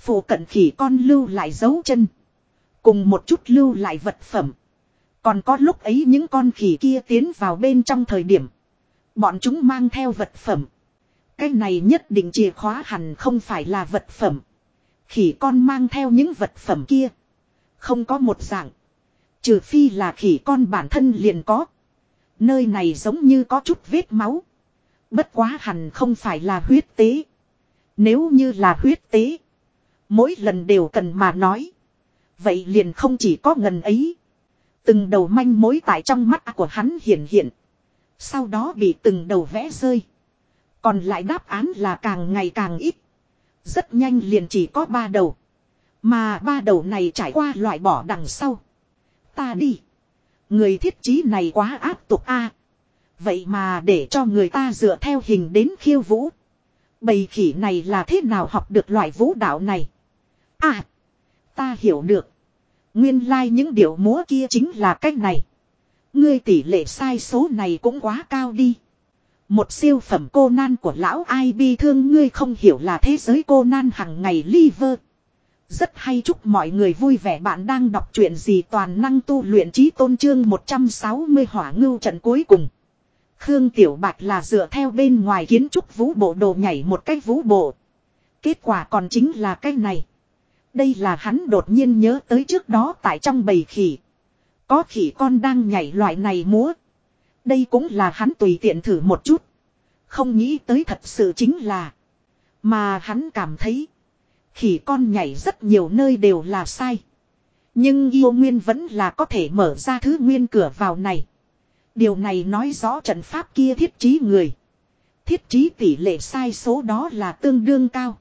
Phủ cận khỉ con lưu lại dấu chân. Cùng một chút lưu lại vật phẩm. Còn có lúc ấy những con khỉ kia tiến vào bên trong thời điểm. Bọn chúng mang theo vật phẩm. Cái này nhất định chìa khóa hẳn không phải là vật phẩm. Khỉ con mang theo những vật phẩm kia. Không có một dạng. Trừ phi là khỉ con bản thân liền có. Nơi này giống như có chút vết máu. Bất quá hẳn không phải là huyết tế. Nếu như là huyết tế. Mỗi lần đều cần mà nói. Vậy liền không chỉ có ngần ấy. Từng đầu manh mối tại trong mắt của hắn hiện hiện. Sau đó bị từng đầu vẽ rơi. Còn lại đáp án là càng ngày càng ít. Rất nhanh liền chỉ có ba đầu. Mà ba đầu này trải qua loại bỏ đằng sau. Ta đi. Người thiết trí này quá áp tục a. Vậy mà để cho người ta dựa theo hình đến khiêu vũ. Bầy khỉ này là thế nào học được loại vũ đạo này? À. Ta hiểu được. Nguyên lai like những điệu múa kia chính là cách này. Ngươi tỷ lệ sai số này cũng quá cao đi. Một siêu phẩm cô nan của lão ai bi thương ngươi không hiểu là thế giới cô nan hằng ngày liver. Rất hay chúc mọi người vui vẻ bạn đang đọc truyện gì toàn năng tu luyện trí tôn trương 160 hỏa ngưu trận cuối cùng. Khương Tiểu Bạch là dựa theo bên ngoài kiến trúc vũ bộ đồ nhảy một cách vũ bộ. Kết quả còn chính là cách này. Đây là hắn đột nhiên nhớ tới trước đó tại trong bầy khỉ. Có khỉ con đang nhảy loại này múa. Đây cũng là hắn tùy tiện thử một chút. Không nghĩ tới thật sự chính là. Mà hắn cảm thấy. Khỉ con nhảy rất nhiều nơi đều là sai. Nhưng yêu nguyên vẫn là có thể mở ra thứ nguyên cửa vào này. Điều này nói rõ trận pháp kia thiết trí người. Thiết trí tỷ lệ sai số đó là tương đương cao.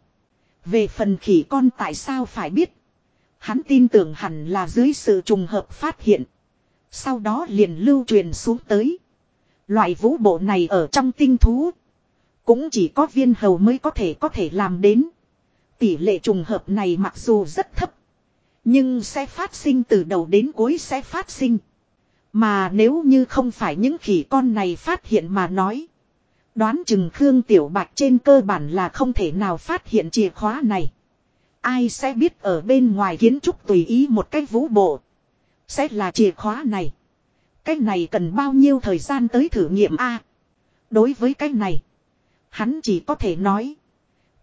Về phần khỉ con tại sao phải biết. Hắn tin tưởng hẳn là dưới sự trùng hợp phát hiện. Sau đó liền lưu truyền xuống tới. Loại vũ bộ này ở trong tinh thú. Cũng chỉ có viên hầu mới có thể có thể làm đến. Tỷ lệ trùng hợp này mặc dù rất thấp. Nhưng sẽ phát sinh từ đầu đến cuối sẽ phát sinh. Mà nếu như không phải những khỉ con này phát hiện mà nói. Đoán chừng Khương Tiểu Bạch trên cơ bản là không thể nào phát hiện chìa khóa này. Ai sẽ biết ở bên ngoài kiến trúc tùy ý một cách vũ bộ. Sẽ là chìa khóa này. Cái này cần bao nhiêu thời gian tới thử nghiệm A. Đối với cái này. Hắn chỉ có thể nói.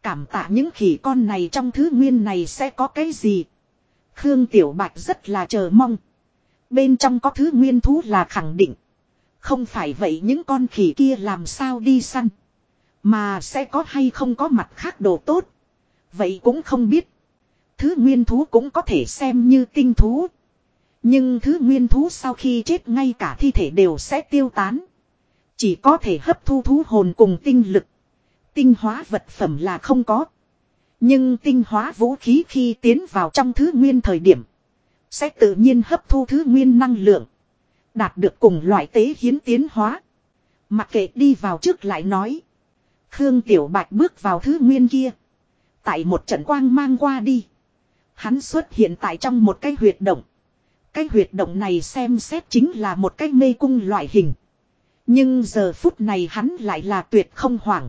Cảm tạ những khỉ con này trong thứ nguyên này sẽ có cái gì. Khương Tiểu Bạch rất là chờ mong. Bên trong có thứ nguyên thú là khẳng định. Không phải vậy những con khỉ kia làm sao đi săn. Mà sẽ có hay không có mặt khác đồ tốt. Vậy cũng không biết. Thứ nguyên thú cũng có thể xem như tinh thú. Nhưng thứ nguyên thú sau khi chết ngay cả thi thể đều sẽ tiêu tán. Chỉ có thể hấp thu thú hồn cùng tinh lực. Tinh hóa vật phẩm là không có. Nhưng tinh hóa vũ khí khi tiến vào trong thứ nguyên thời điểm. Sẽ tự nhiên hấp thu thứ nguyên năng lượng. Đạt được cùng loại tế hiến tiến hóa. Mặc kệ đi vào trước lại nói. Khương Tiểu Bạch bước vào thứ nguyên kia. Tại một trận quang mang qua đi. Hắn xuất hiện tại trong một cái huyệt động. Cái huyệt động này xem xét chính là một cái mê cung loại hình. Nhưng giờ phút này hắn lại là tuyệt không hoảng.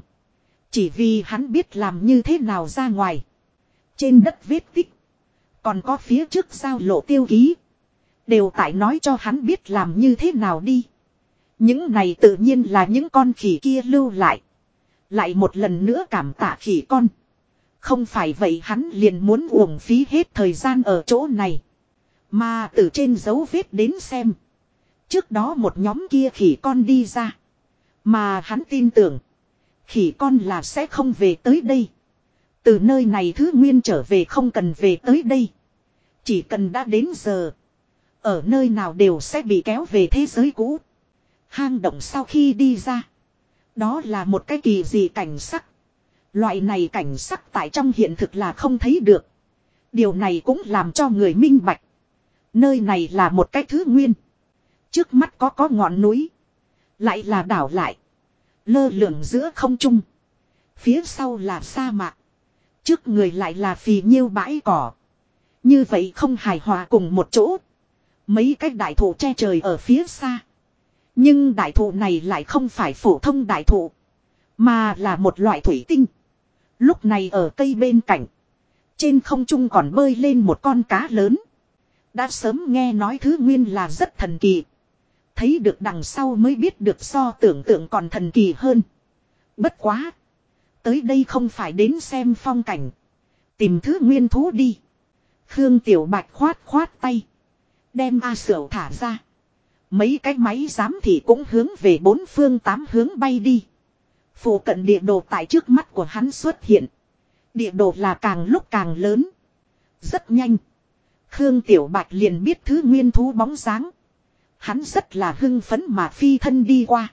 Chỉ vì hắn biết làm như thế nào ra ngoài. Trên đất vết tích. Còn có phía trước giao lộ tiêu ký. Đều tại nói cho hắn biết làm như thế nào đi. Những này tự nhiên là những con khỉ kia lưu lại. Lại một lần nữa cảm tạ khỉ con. Không phải vậy hắn liền muốn uổng phí hết thời gian ở chỗ này. Mà từ trên dấu vết đến xem. Trước đó một nhóm kia khỉ con đi ra. Mà hắn tin tưởng. Khỉ con là sẽ không về tới đây. Từ nơi này thứ nguyên trở về không cần về tới đây. Chỉ cần đã đến giờ. Ở nơi nào đều sẽ bị kéo về thế giới cũ. Hang động sau khi đi ra. Đó là một cái kỳ gì cảnh sắc. Loại này cảnh sắc tại trong hiện thực là không thấy được. Điều này cũng làm cho người minh bạch. Nơi này là một cái thứ nguyên. Trước mắt có có ngọn núi. Lại là đảo lại. Lơ lửng giữa không trung. Phía sau là sa mạc. Trước người lại là phì nhiêu bãi cỏ. Như vậy không hài hòa cùng một chỗ. Mấy cái đại thụ che trời ở phía xa. Nhưng đại thụ này lại không phải phổ thông đại thụ. Mà là một loại thủy tinh. Lúc này ở cây bên cạnh. Trên không trung còn bơi lên một con cá lớn. Đã sớm nghe nói thứ nguyên là rất thần kỳ. Thấy được đằng sau mới biết được so tưởng tượng còn thần kỳ hơn. Bất quá. Tới đây không phải đến xem phong cảnh. Tìm thứ nguyên thú đi. Khương Tiểu Bạch khoát khoát tay. Đem A Sửu thả ra. Mấy cái máy giám thị cũng hướng về bốn phương tám hướng bay đi. Phủ cận địa đồ tại trước mắt của hắn xuất hiện. Địa đồ là càng lúc càng lớn. Rất nhanh. Khương Tiểu Bạch liền biết thứ nguyên thú bóng dáng. Hắn rất là hưng phấn mà phi thân đi qua.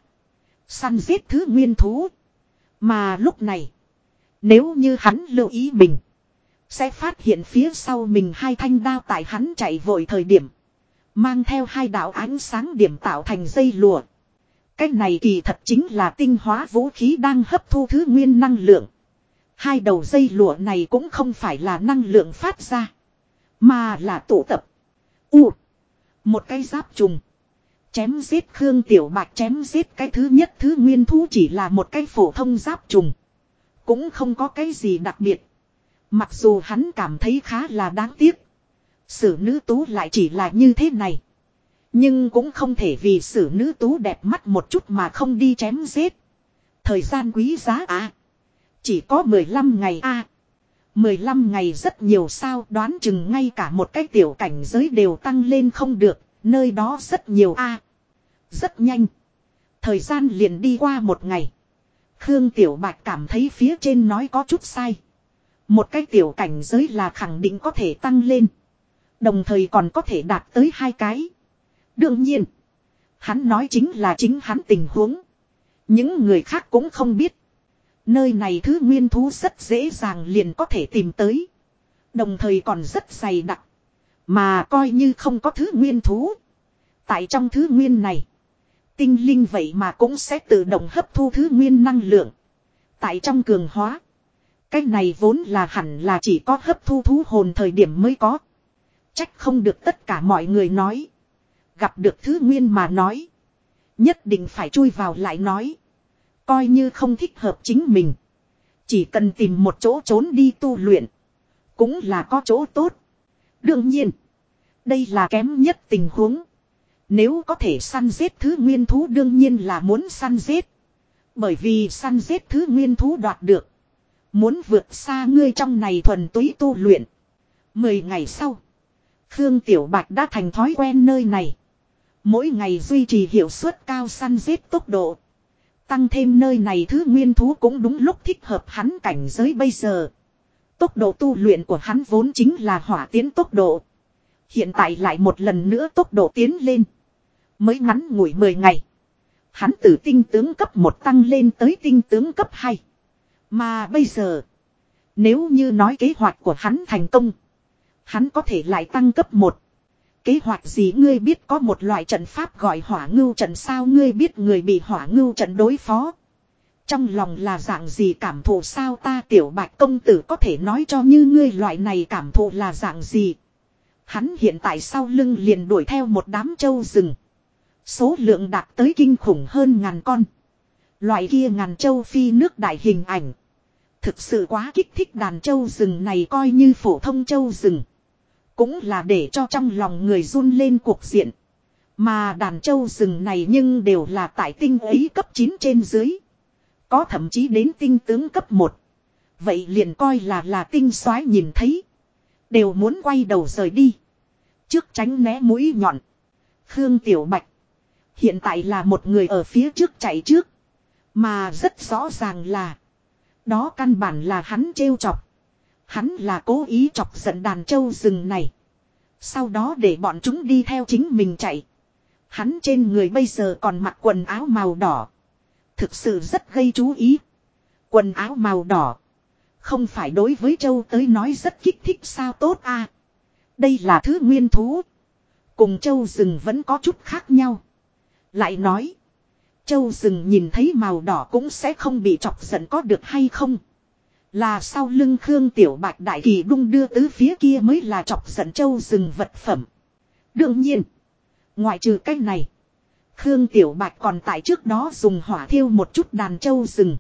Săn giết thứ nguyên thú. Mà lúc này. Nếu như hắn lưu ý mình. Sẽ phát hiện phía sau mình hai thanh đao tại hắn chạy vội thời điểm. Mang theo hai đạo ánh sáng điểm tạo thành dây lụa. Cách này kỳ thật chính là tinh hóa vũ khí đang hấp thu thứ nguyên năng lượng. Hai đầu dây lụa này cũng không phải là năng lượng phát ra. Mà là tụ tập. U. Một cái giáp trùng. Chém giết Khương Tiểu Bạch chém giết cái thứ nhất thứ nguyên thú chỉ là một cái phổ thông giáp trùng. Cũng không có cái gì đặc biệt. Mặc dù hắn cảm thấy khá là đáng tiếc. Sử nữ tú lại chỉ là như thế này. Nhưng cũng không thể vì sử nữ tú đẹp mắt một chút mà không đi chém giết. Thời gian quý giá à. Chỉ có 15 ngày a à. 15 ngày rất nhiều sao đoán chừng ngay cả một cái tiểu cảnh giới đều tăng lên không được. Nơi đó rất nhiều a Rất nhanh. Thời gian liền đi qua một ngày. Khương Tiểu Bạch cảm thấy phía trên nói có chút sai. Một cái tiểu cảnh giới là khẳng định có thể tăng lên. Đồng thời còn có thể đạt tới hai cái. Đương nhiên. Hắn nói chính là chính hắn tình huống. Những người khác cũng không biết. Nơi này thứ nguyên thú rất dễ dàng liền có thể tìm tới. Đồng thời còn rất dày đặc. Mà coi như không có thứ nguyên thú. Tại trong thứ nguyên này. Tinh linh vậy mà cũng sẽ tự động hấp thu thứ nguyên năng lượng. Tại trong cường hóa. Cái này vốn là hẳn là chỉ có hấp thu thú hồn thời điểm mới có. Trách không được tất cả mọi người nói. Gặp được thứ nguyên mà nói. Nhất định phải chui vào lại nói. Coi như không thích hợp chính mình. Chỉ cần tìm một chỗ trốn đi tu luyện. Cũng là có chỗ tốt. Đương nhiên. Đây là kém nhất tình huống. Nếu có thể săn giết thứ nguyên thú đương nhiên là muốn săn giết. Bởi vì săn giết thứ nguyên thú đoạt được. Muốn vượt xa ngươi trong này thuần túy tu luyện. Mười ngày sau. Khương Tiểu Bạch đã thành thói quen nơi này. Mỗi ngày duy trì hiệu suất cao săn giết tốc độ. Tăng thêm nơi này thứ nguyên thú cũng đúng lúc thích hợp hắn cảnh giới bây giờ. Tốc độ tu luyện của hắn vốn chính là hỏa tiến tốc độ. Hiện tại lại một lần nữa tốc độ tiến lên. Mới ngắn ngủi 10 ngày. Hắn từ tinh tướng cấp 1 tăng lên tới tinh tướng cấp 2. Mà bây giờ. Nếu như nói kế hoạch của hắn thành công. Hắn có thể lại tăng cấp 1. Kế hoạch gì ngươi biết có một loại trận pháp gọi hỏa ngưu trận sao ngươi biết người bị hỏa ngưu trận đối phó. Trong lòng là dạng gì cảm thụ sao ta tiểu bạch công tử có thể nói cho như ngươi loại này cảm thụ là dạng gì. Hắn hiện tại sau lưng liền đuổi theo một đám trâu rừng. Số lượng đạt tới kinh khủng hơn ngàn con. Loại kia ngàn châu phi nước đại hình ảnh. Thực sự quá kích thích đàn châu rừng này coi như phổ thông châu rừng. Cũng là để cho trong lòng người run lên cuộc diện. Mà đàn châu rừng này nhưng đều là tại tinh ấy cấp 9 trên dưới. Có thậm chí đến tinh tướng cấp 1. Vậy liền coi là là tinh soái nhìn thấy. Đều muốn quay đầu rời đi. Trước tránh né mũi nhọn. Khương Tiểu Bạch. Hiện tại là một người ở phía trước chạy trước. Mà rất rõ ràng là. Đó căn bản là hắn trêu chọc. Hắn là cố ý chọc giận đàn châu rừng này. Sau đó để bọn chúng đi theo chính mình chạy. Hắn trên người bây giờ còn mặc quần áo màu đỏ. Thực sự rất gây chú ý. Quần áo màu đỏ. Không phải đối với châu tới nói rất kích thích sao tốt a Đây là thứ nguyên thú. Cùng châu rừng vẫn có chút khác nhau. Lại nói. Châu rừng nhìn thấy màu đỏ cũng sẽ không bị chọc giận có được hay không. Là sau lưng Khương Tiểu Bạch Đại Kỳ đung đưa tứ phía kia mới là chọc giận châu rừng vật phẩm. Đương nhiên. Ngoại trừ cách này. Khương Tiểu Bạch còn tại trước đó dùng hỏa thiêu một chút đàn châu rừng.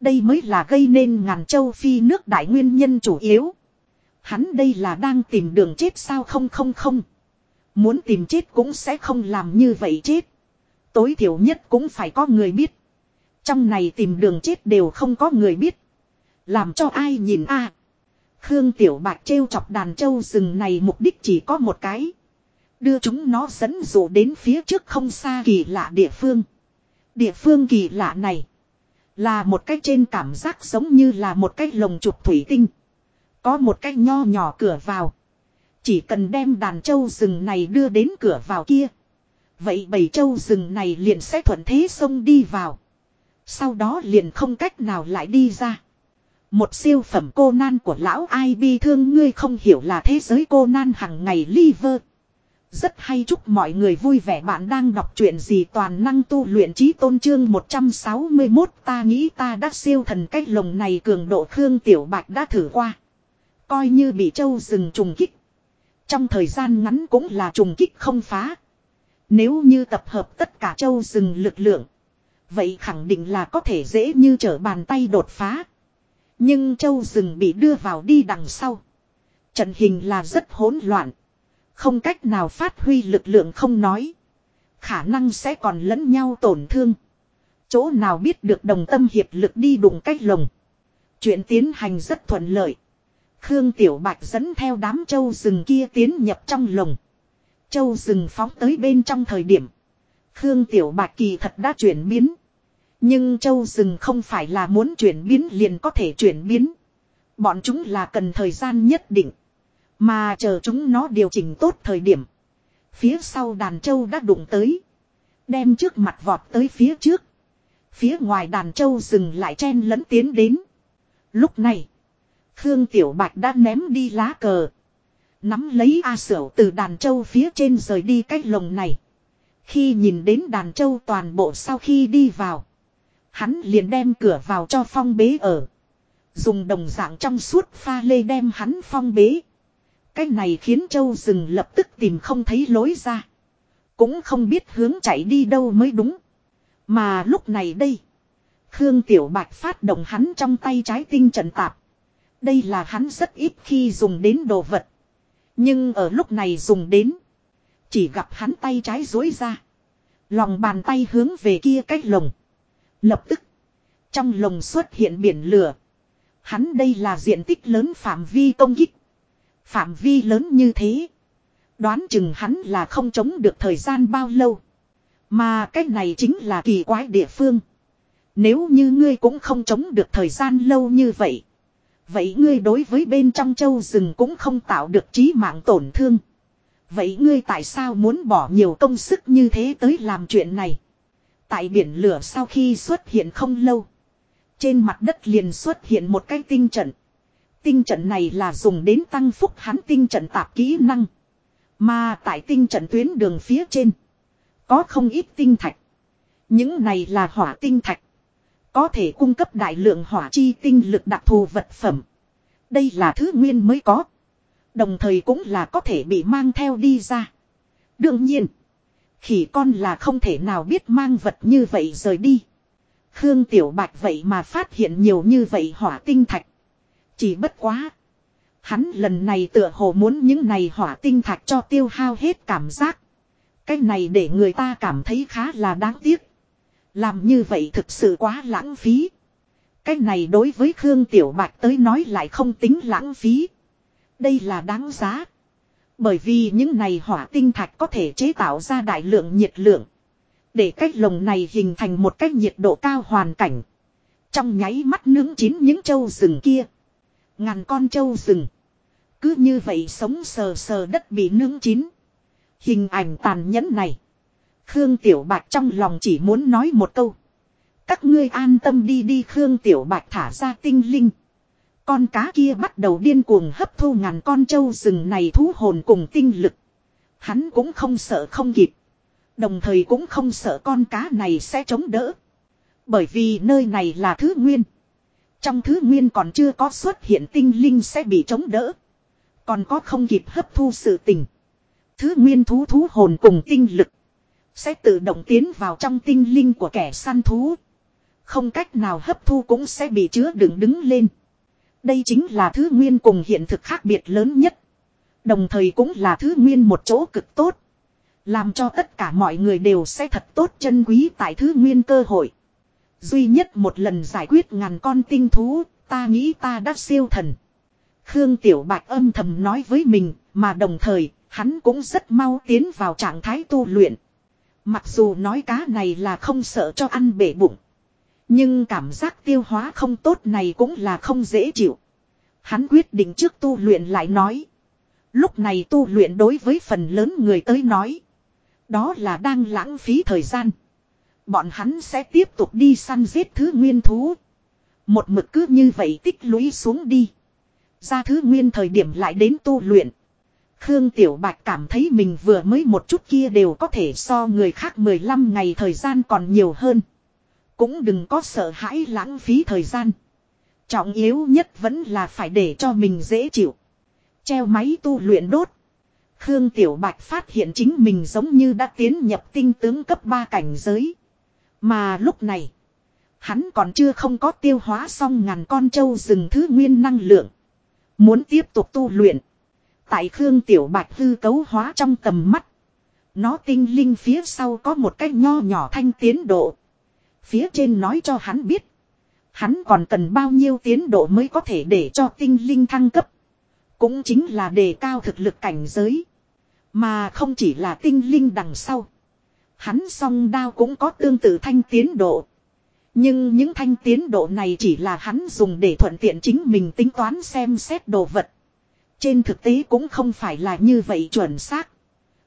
Đây mới là gây nên ngàn châu phi nước đại nguyên nhân chủ yếu. Hắn đây là đang tìm đường chết sao không không không. Muốn tìm chết cũng sẽ không làm như vậy chết. Tối thiểu nhất cũng phải có người biết. Trong này tìm đường chết đều không có người biết. Làm cho ai nhìn a Khương Tiểu Bạch trêu chọc đàn châu rừng này mục đích chỉ có một cái. Đưa chúng nó dẫn dụ đến phía trước không xa kỳ lạ địa phương. Địa phương kỳ lạ này. Là một cái trên cảm giác giống như là một cái lồng chụp thủy tinh. Có một cái nho nhỏ cửa vào. Chỉ cần đem đàn châu rừng này đưa đến cửa vào kia. Vậy bầy châu rừng này liền sẽ thuận thế xông đi vào. Sau đó liền không cách nào lại đi ra. Một siêu phẩm cô nan của lão ai bi thương ngươi không hiểu là thế giới cô nan hằng ngày liver. Rất hay chúc mọi người vui vẻ bạn đang đọc truyện gì toàn năng tu luyện trí tôn trương 161 ta nghĩ ta đã siêu thần cách lồng này cường độ Khương Tiểu Bạch đã thử qua. Coi như bị châu rừng trùng kích. Trong thời gian ngắn cũng là trùng kích không phá. Nếu như tập hợp tất cả châu rừng lực lượng. Vậy khẳng định là có thể dễ như trở bàn tay đột phá. Nhưng châu rừng bị đưa vào đi đằng sau. Trận hình là rất hỗn loạn. Không cách nào phát huy lực lượng không nói. Khả năng sẽ còn lẫn nhau tổn thương. Chỗ nào biết được đồng tâm hiệp lực đi đụng cách lồng. Chuyện tiến hành rất thuận lợi. Khương Tiểu Bạch dẫn theo đám châu rừng kia tiến nhập trong lồng. Châu rừng phóng tới bên trong thời điểm. Khương Tiểu Bạch kỳ thật đã chuyển biến. Nhưng châu rừng không phải là muốn chuyển biến liền có thể chuyển biến. Bọn chúng là cần thời gian nhất định. Mà chờ chúng nó điều chỉnh tốt thời điểm. Phía sau đàn châu đã đụng tới. Đem trước mặt vọt tới phía trước. Phía ngoài đàn châu rừng lại chen lẫn tiến đến. Lúc này. Khương Tiểu Bạch đã ném đi lá cờ. Nắm lấy A Sửu từ đàn châu phía trên rời đi cách lồng này. Khi nhìn đến đàn châu toàn bộ sau khi đi vào. Hắn liền đem cửa vào cho phong bế ở. Dùng đồng dạng trong suốt pha lê đem hắn phong bế. Cái này khiến châu rừng lập tức tìm không thấy lối ra. Cũng không biết hướng chạy đi đâu mới đúng. Mà lúc này đây. Khương Tiểu Bạch phát động hắn trong tay trái tinh trận tạp. Đây là hắn rất ít khi dùng đến đồ vật. Nhưng ở lúc này dùng đến. Chỉ gặp hắn tay trái dối ra. Lòng bàn tay hướng về kia cách lồng. Lập tức. Trong lồng xuất hiện biển lửa. Hắn đây là diện tích lớn phạm vi công kích. Phạm vi lớn như thế. Đoán chừng hắn là không chống được thời gian bao lâu. Mà cái này chính là kỳ quái địa phương. Nếu như ngươi cũng không chống được thời gian lâu như vậy. Vậy ngươi đối với bên trong châu rừng cũng không tạo được trí mạng tổn thương. Vậy ngươi tại sao muốn bỏ nhiều công sức như thế tới làm chuyện này? Tại biển lửa sau khi xuất hiện không lâu. Trên mặt đất liền xuất hiện một cái tinh trận. Tinh trận này là dùng đến tăng phúc hắn tinh trận tạp kỹ năng. Mà tại tinh trận tuyến đường phía trên. Có không ít tinh thạch. Những này là hỏa tinh thạch. Có thể cung cấp đại lượng hỏa chi tinh lực đặc thù vật phẩm. Đây là thứ nguyên mới có. Đồng thời cũng là có thể bị mang theo đi ra. Đương nhiên. Khỉ con là không thể nào biết mang vật như vậy rời đi. Khương Tiểu Bạch vậy mà phát hiện nhiều như vậy hỏa tinh thạch. Chỉ bất quá. Hắn lần này tựa hồ muốn những này hỏa tinh thạch cho tiêu hao hết cảm giác. Cái này để người ta cảm thấy khá là đáng tiếc. Làm như vậy thực sự quá lãng phí. Cái này đối với Khương Tiểu Bạch tới nói lại không tính lãng phí. Đây là đáng giá. Bởi vì những này hỏa tinh thạch có thể chế tạo ra đại lượng nhiệt lượng. Để cách lồng này hình thành một cách nhiệt độ cao hoàn cảnh. Trong nháy mắt nướng chín những châu rừng kia. Ngàn con châu rừng. Cứ như vậy sống sờ sờ đất bị nướng chín. Hình ảnh tàn nhẫn này. Khương Tiểu Bạch trong lòng chỉ muốn nói một câu. Các ngươi an tâm đi đi, Khương Tiểu Bạch thả ra tinh linh. Con cá kia bắt đầu điên cuồng hấp thu ngàn con trâu rừng này thú hồn cùng tinh lực. Hắn cũng không sợ không kịp. Đồng thời cũng không sợ con cá này sẽ chống đỡ. Bởi vì nơi này là thứ nguyên. Trong thứ nguyên còn chưa có xuất hiện tinh linh sẽ bị chống đỡ. Còn có không kịp hấp thu sự tình. Thứ nguyên thú thú hồn cùng tinh lực. Sẽ tự động tiến vào trong tinh linh của kẻ săn thú. Không cách nào hấp thu cũng sẽ bị chứa đựng đứng lên. Đây chính là thứ nguyên cùng hiện thực khác biệt lớn nhất. Đồng thời cũng là thứ nguyên một chỗ cực tốt. Làm cho tất cả mọi người đều sẽ thật tốt chân quý tại thứ nguyên cơ hội. Duy nhất một lần giải quyết ngàn con tinh thú, ta nghĩ ta đã siêu thần. Khương Tiểu Bạch âm thầm nói với mình, mà đồng thời, hắn cũng rất mau tiến vào trạng thái tu luyện. Mặc dù nói cá này là không sợ cho ăn bể bụng. Nhưng cảm giác tiêu hóa không tốt này cũng là không dễ chịu. Hắn quyết định trước tu luyện lại nói. Lúc này tu luyện đối với phần lớn người tới nói. Đó là đang lãng phí thời gian. Bọn hắn sẽ tiếp tục đi săn giết thứ nguyên thú. Một mực cứ như vậy tích lũy xuống đi. Ra thứ nguyên thời điểm lại đến tu luyện. Khương Tiểu Bạch cảm thấy mình vừa mới một chút kia đều có thể so người khác 15 ngày thời gian còn nhiều hơn. Cũng đừng có sợ hãi lãng phí thời gian. Trọng yếu nhất vẫn là phải để cho mình dễ chịu. Treo máy tu luyện đốt. Khương Tiểu Bạch phát hiện chính mình giống như đã tiến nhập tinh tướng cấp 3 cảnh giới. Mà lúc này, hắn còn chưa không có tiêu hóa xong ngàn con trâu rừng thứ nguyên năng lượng. Muốn tiếp tục tu luyện. Tại Khương Tiểu Bạch hư cấu hóa trong tầm mắt. Nó tinh linh phía sau có một cái nho nhỏ thanh tiến độ. Phía trên nói cho hắn biết. Hắn còn cần bao nhiêu tiến độ mới có thể để cho tinh linh thăng cấp. Cũng chính là đề cao thực lực cảnh giới. Mà không chỉ là tinh linh đằng sau. Hắn song đao cũng có tương tự thanh tiến độ. Nhưng những thanh tiến độ này chỉ là hắn dùng để thuận tiện chính mình tính toán xem xét đồ vật. Trên thực tế cũng không phải là như vậy chuẩn xác.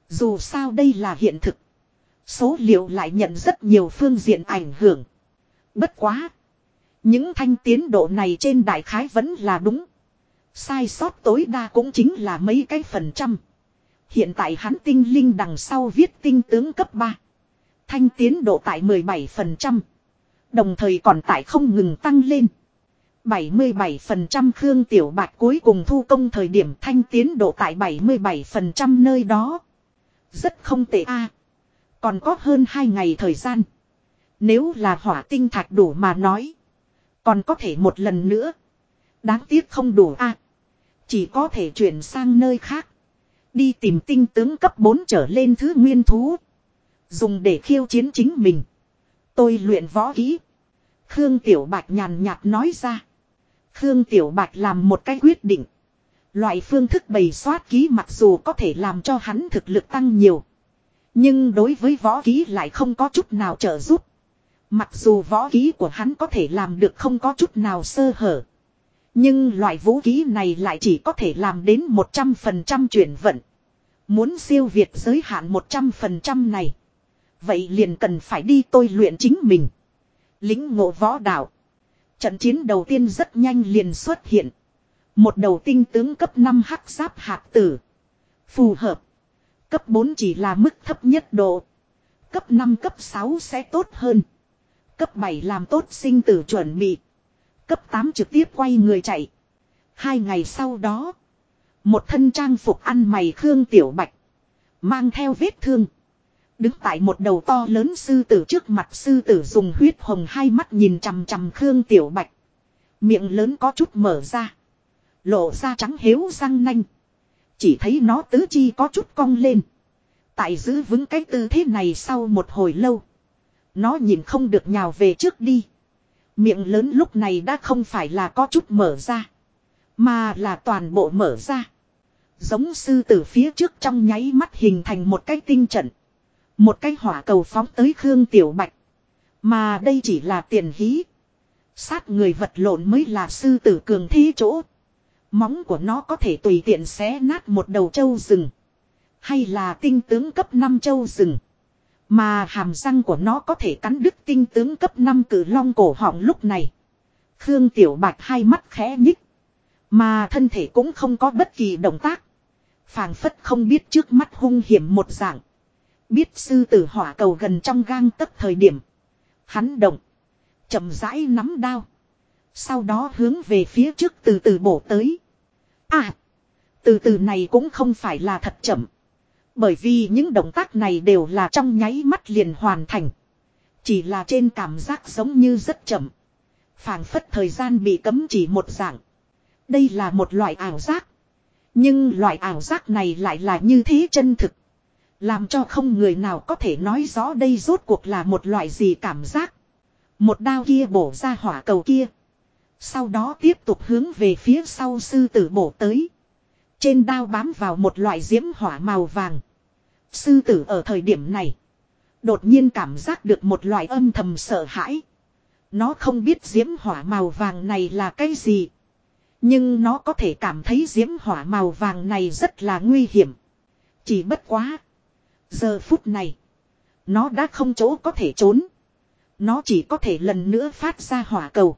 Dù sao đây là hiện thực. Số liệu lại nhận rất nhiều phương diện ảnh hưởng. Bất quá. Những thanh tiến độ này trên đại khái vẫn là đúng. Sai sót tối đa cũng chính là mấy cái phần trăm. Hiện tại hắn tinh linh đằng sau viết tinh tướng cấp 3. Thanh tiến độ tại 17%. Đồng thời còn tại không ngừng tăng lên. 77% Khương Tiểu Bạch cuối cùng thu công thời điểm thanh tiến độ tại 77% nơi đó. Rất không tệ a. Còn có hơn 2 ngày thời gian. Nếu là hỏa tinh thạch đủ mà nói. Còn có thể một lần nữa. Đáng tiếc không đủ a. Chỉ có thể chuyển sang nơi khác. Đi tìm tinh tướng cấp 4 trở lên thứ nguyên thú. Dùng để khiêu chiến chính mình. Tôi luyện võ kỹ. Khương Tiểu Bạch nhàn nhạt nói ra. Khương Tiểu Bạch làm một cái quyết định. Loại phương thức bày soát ký mặc dù có thể làm cho hắn thực lực tăng nhiều. Nhưng đối với võ ký lại không có chút nào trợ giúp. Mặc dù võ ký của hắn có thể làm được không có chút nào sơ hở. Nhưng loại vũ khí này lại chỉ có thể làm đến 100% chuyển vận. Muốn siêu việt giới hạn 100% này. Vậy liền cần phải đi tôi luyện chính mình. Lính ngộ võ đạo. Trận chiến đầu tiên rất nhanh liền xuất hiện. Một đầu tinh tướng cấp 5 hắc giáp hạt tử. Phù hợp. Cấp 4 chỉ là mức thấp nhất độ. Cấp 5 cấp 6 sẽ tốt hơn. Cấp 7 làm tốt sinh tử chuẩn bị. Cấp 8 trực tiếp quay người chạy. Hai ngày sau đó. Một thân trang phục ăn mày Khương Tiểu Bạch. Mang theo vết thương. Đứng tại một đầu to lớn sư tử trước mặt sư tử dùng huyết hồng hai mắt nhìn chằm chằm Khương Tiểu Bạch. Miệng lớn có chút mở ra. Lộ ra trắng hếu răng nanh. Chỉ thấy nó tứ chi có chút cong lên. Tại giữ vững cái tư thế này sau một hồi lâu. Nó nhìn không được nhào về trước đi. Miệng lớn lúc này đã không phải là có chút mở ra. Mà là toàn bộ mở ra. Giống sư tử phía trước trong nháy mắt hình thành một cái tinh trận. Một cái hỏa cầu phóng tới Khương Tiểu Bạch. Mà đây chỉ là tiền hí. Sát người vật lộn mới là sư tử cường thi chỗ. Móng của nó có thể tùy tiện xé nát một đầu trâu rừng. Hay là tinh tướng cấp 5 châu rừng. Mà hàm răng của nó có thể cắn đứt tinh tướng cấp 5 cử long cổ họng lúc này. Khương Tiểu Bạch hai mắt khẽ nhích. Mà thân thể cũng không có bất kỳ động tác. phảng phất không biết trước mắt hung hiểm một dạng. Biết sư tử hỏa cầu gần trong gang tấc thời điểm. Hắn động. chậm rãi nắm đao. Sau đó hướng về phía trước từ từ bổ tới. À. Từ từ này cũng không phải là thật chậm. Bởi vì những động tác này đều là trong nháy mắt liền hoàn thành. Chỉ là trên cảm giác giống như rất chậm. phảng phất thời gian bị cấm chỉ một dạng. Đây là một loại ảo giác. Nhưng loại ảo giác này lại là như thế chân thực. Làm cho không người nào có thể nói rõ đây rốt cuộc là một loại gì cảm giác. Một đao kia bổ ra hỏa cầu kia. Sau đó tiếp tục hướng về phía sau sư tử bổ tới. Trên đao bám vào một loại diễm hỏa màu vàng. Sư tử ở thời điểm này. Đột nhiên cảm giác được một loại âm thầm sợ hãi. Nó không biết diễm hỏa màu vàng này là cái gì. Nhưng nó có thể cảm thấy diễm hỏa màu vàng này rất là nguy hiểm. Chỉ bất quá. Giờ phút này. Nó đã không chỗ có thể trốn. Nó chỉ có thể lần nữa phát ra hỏa cầu.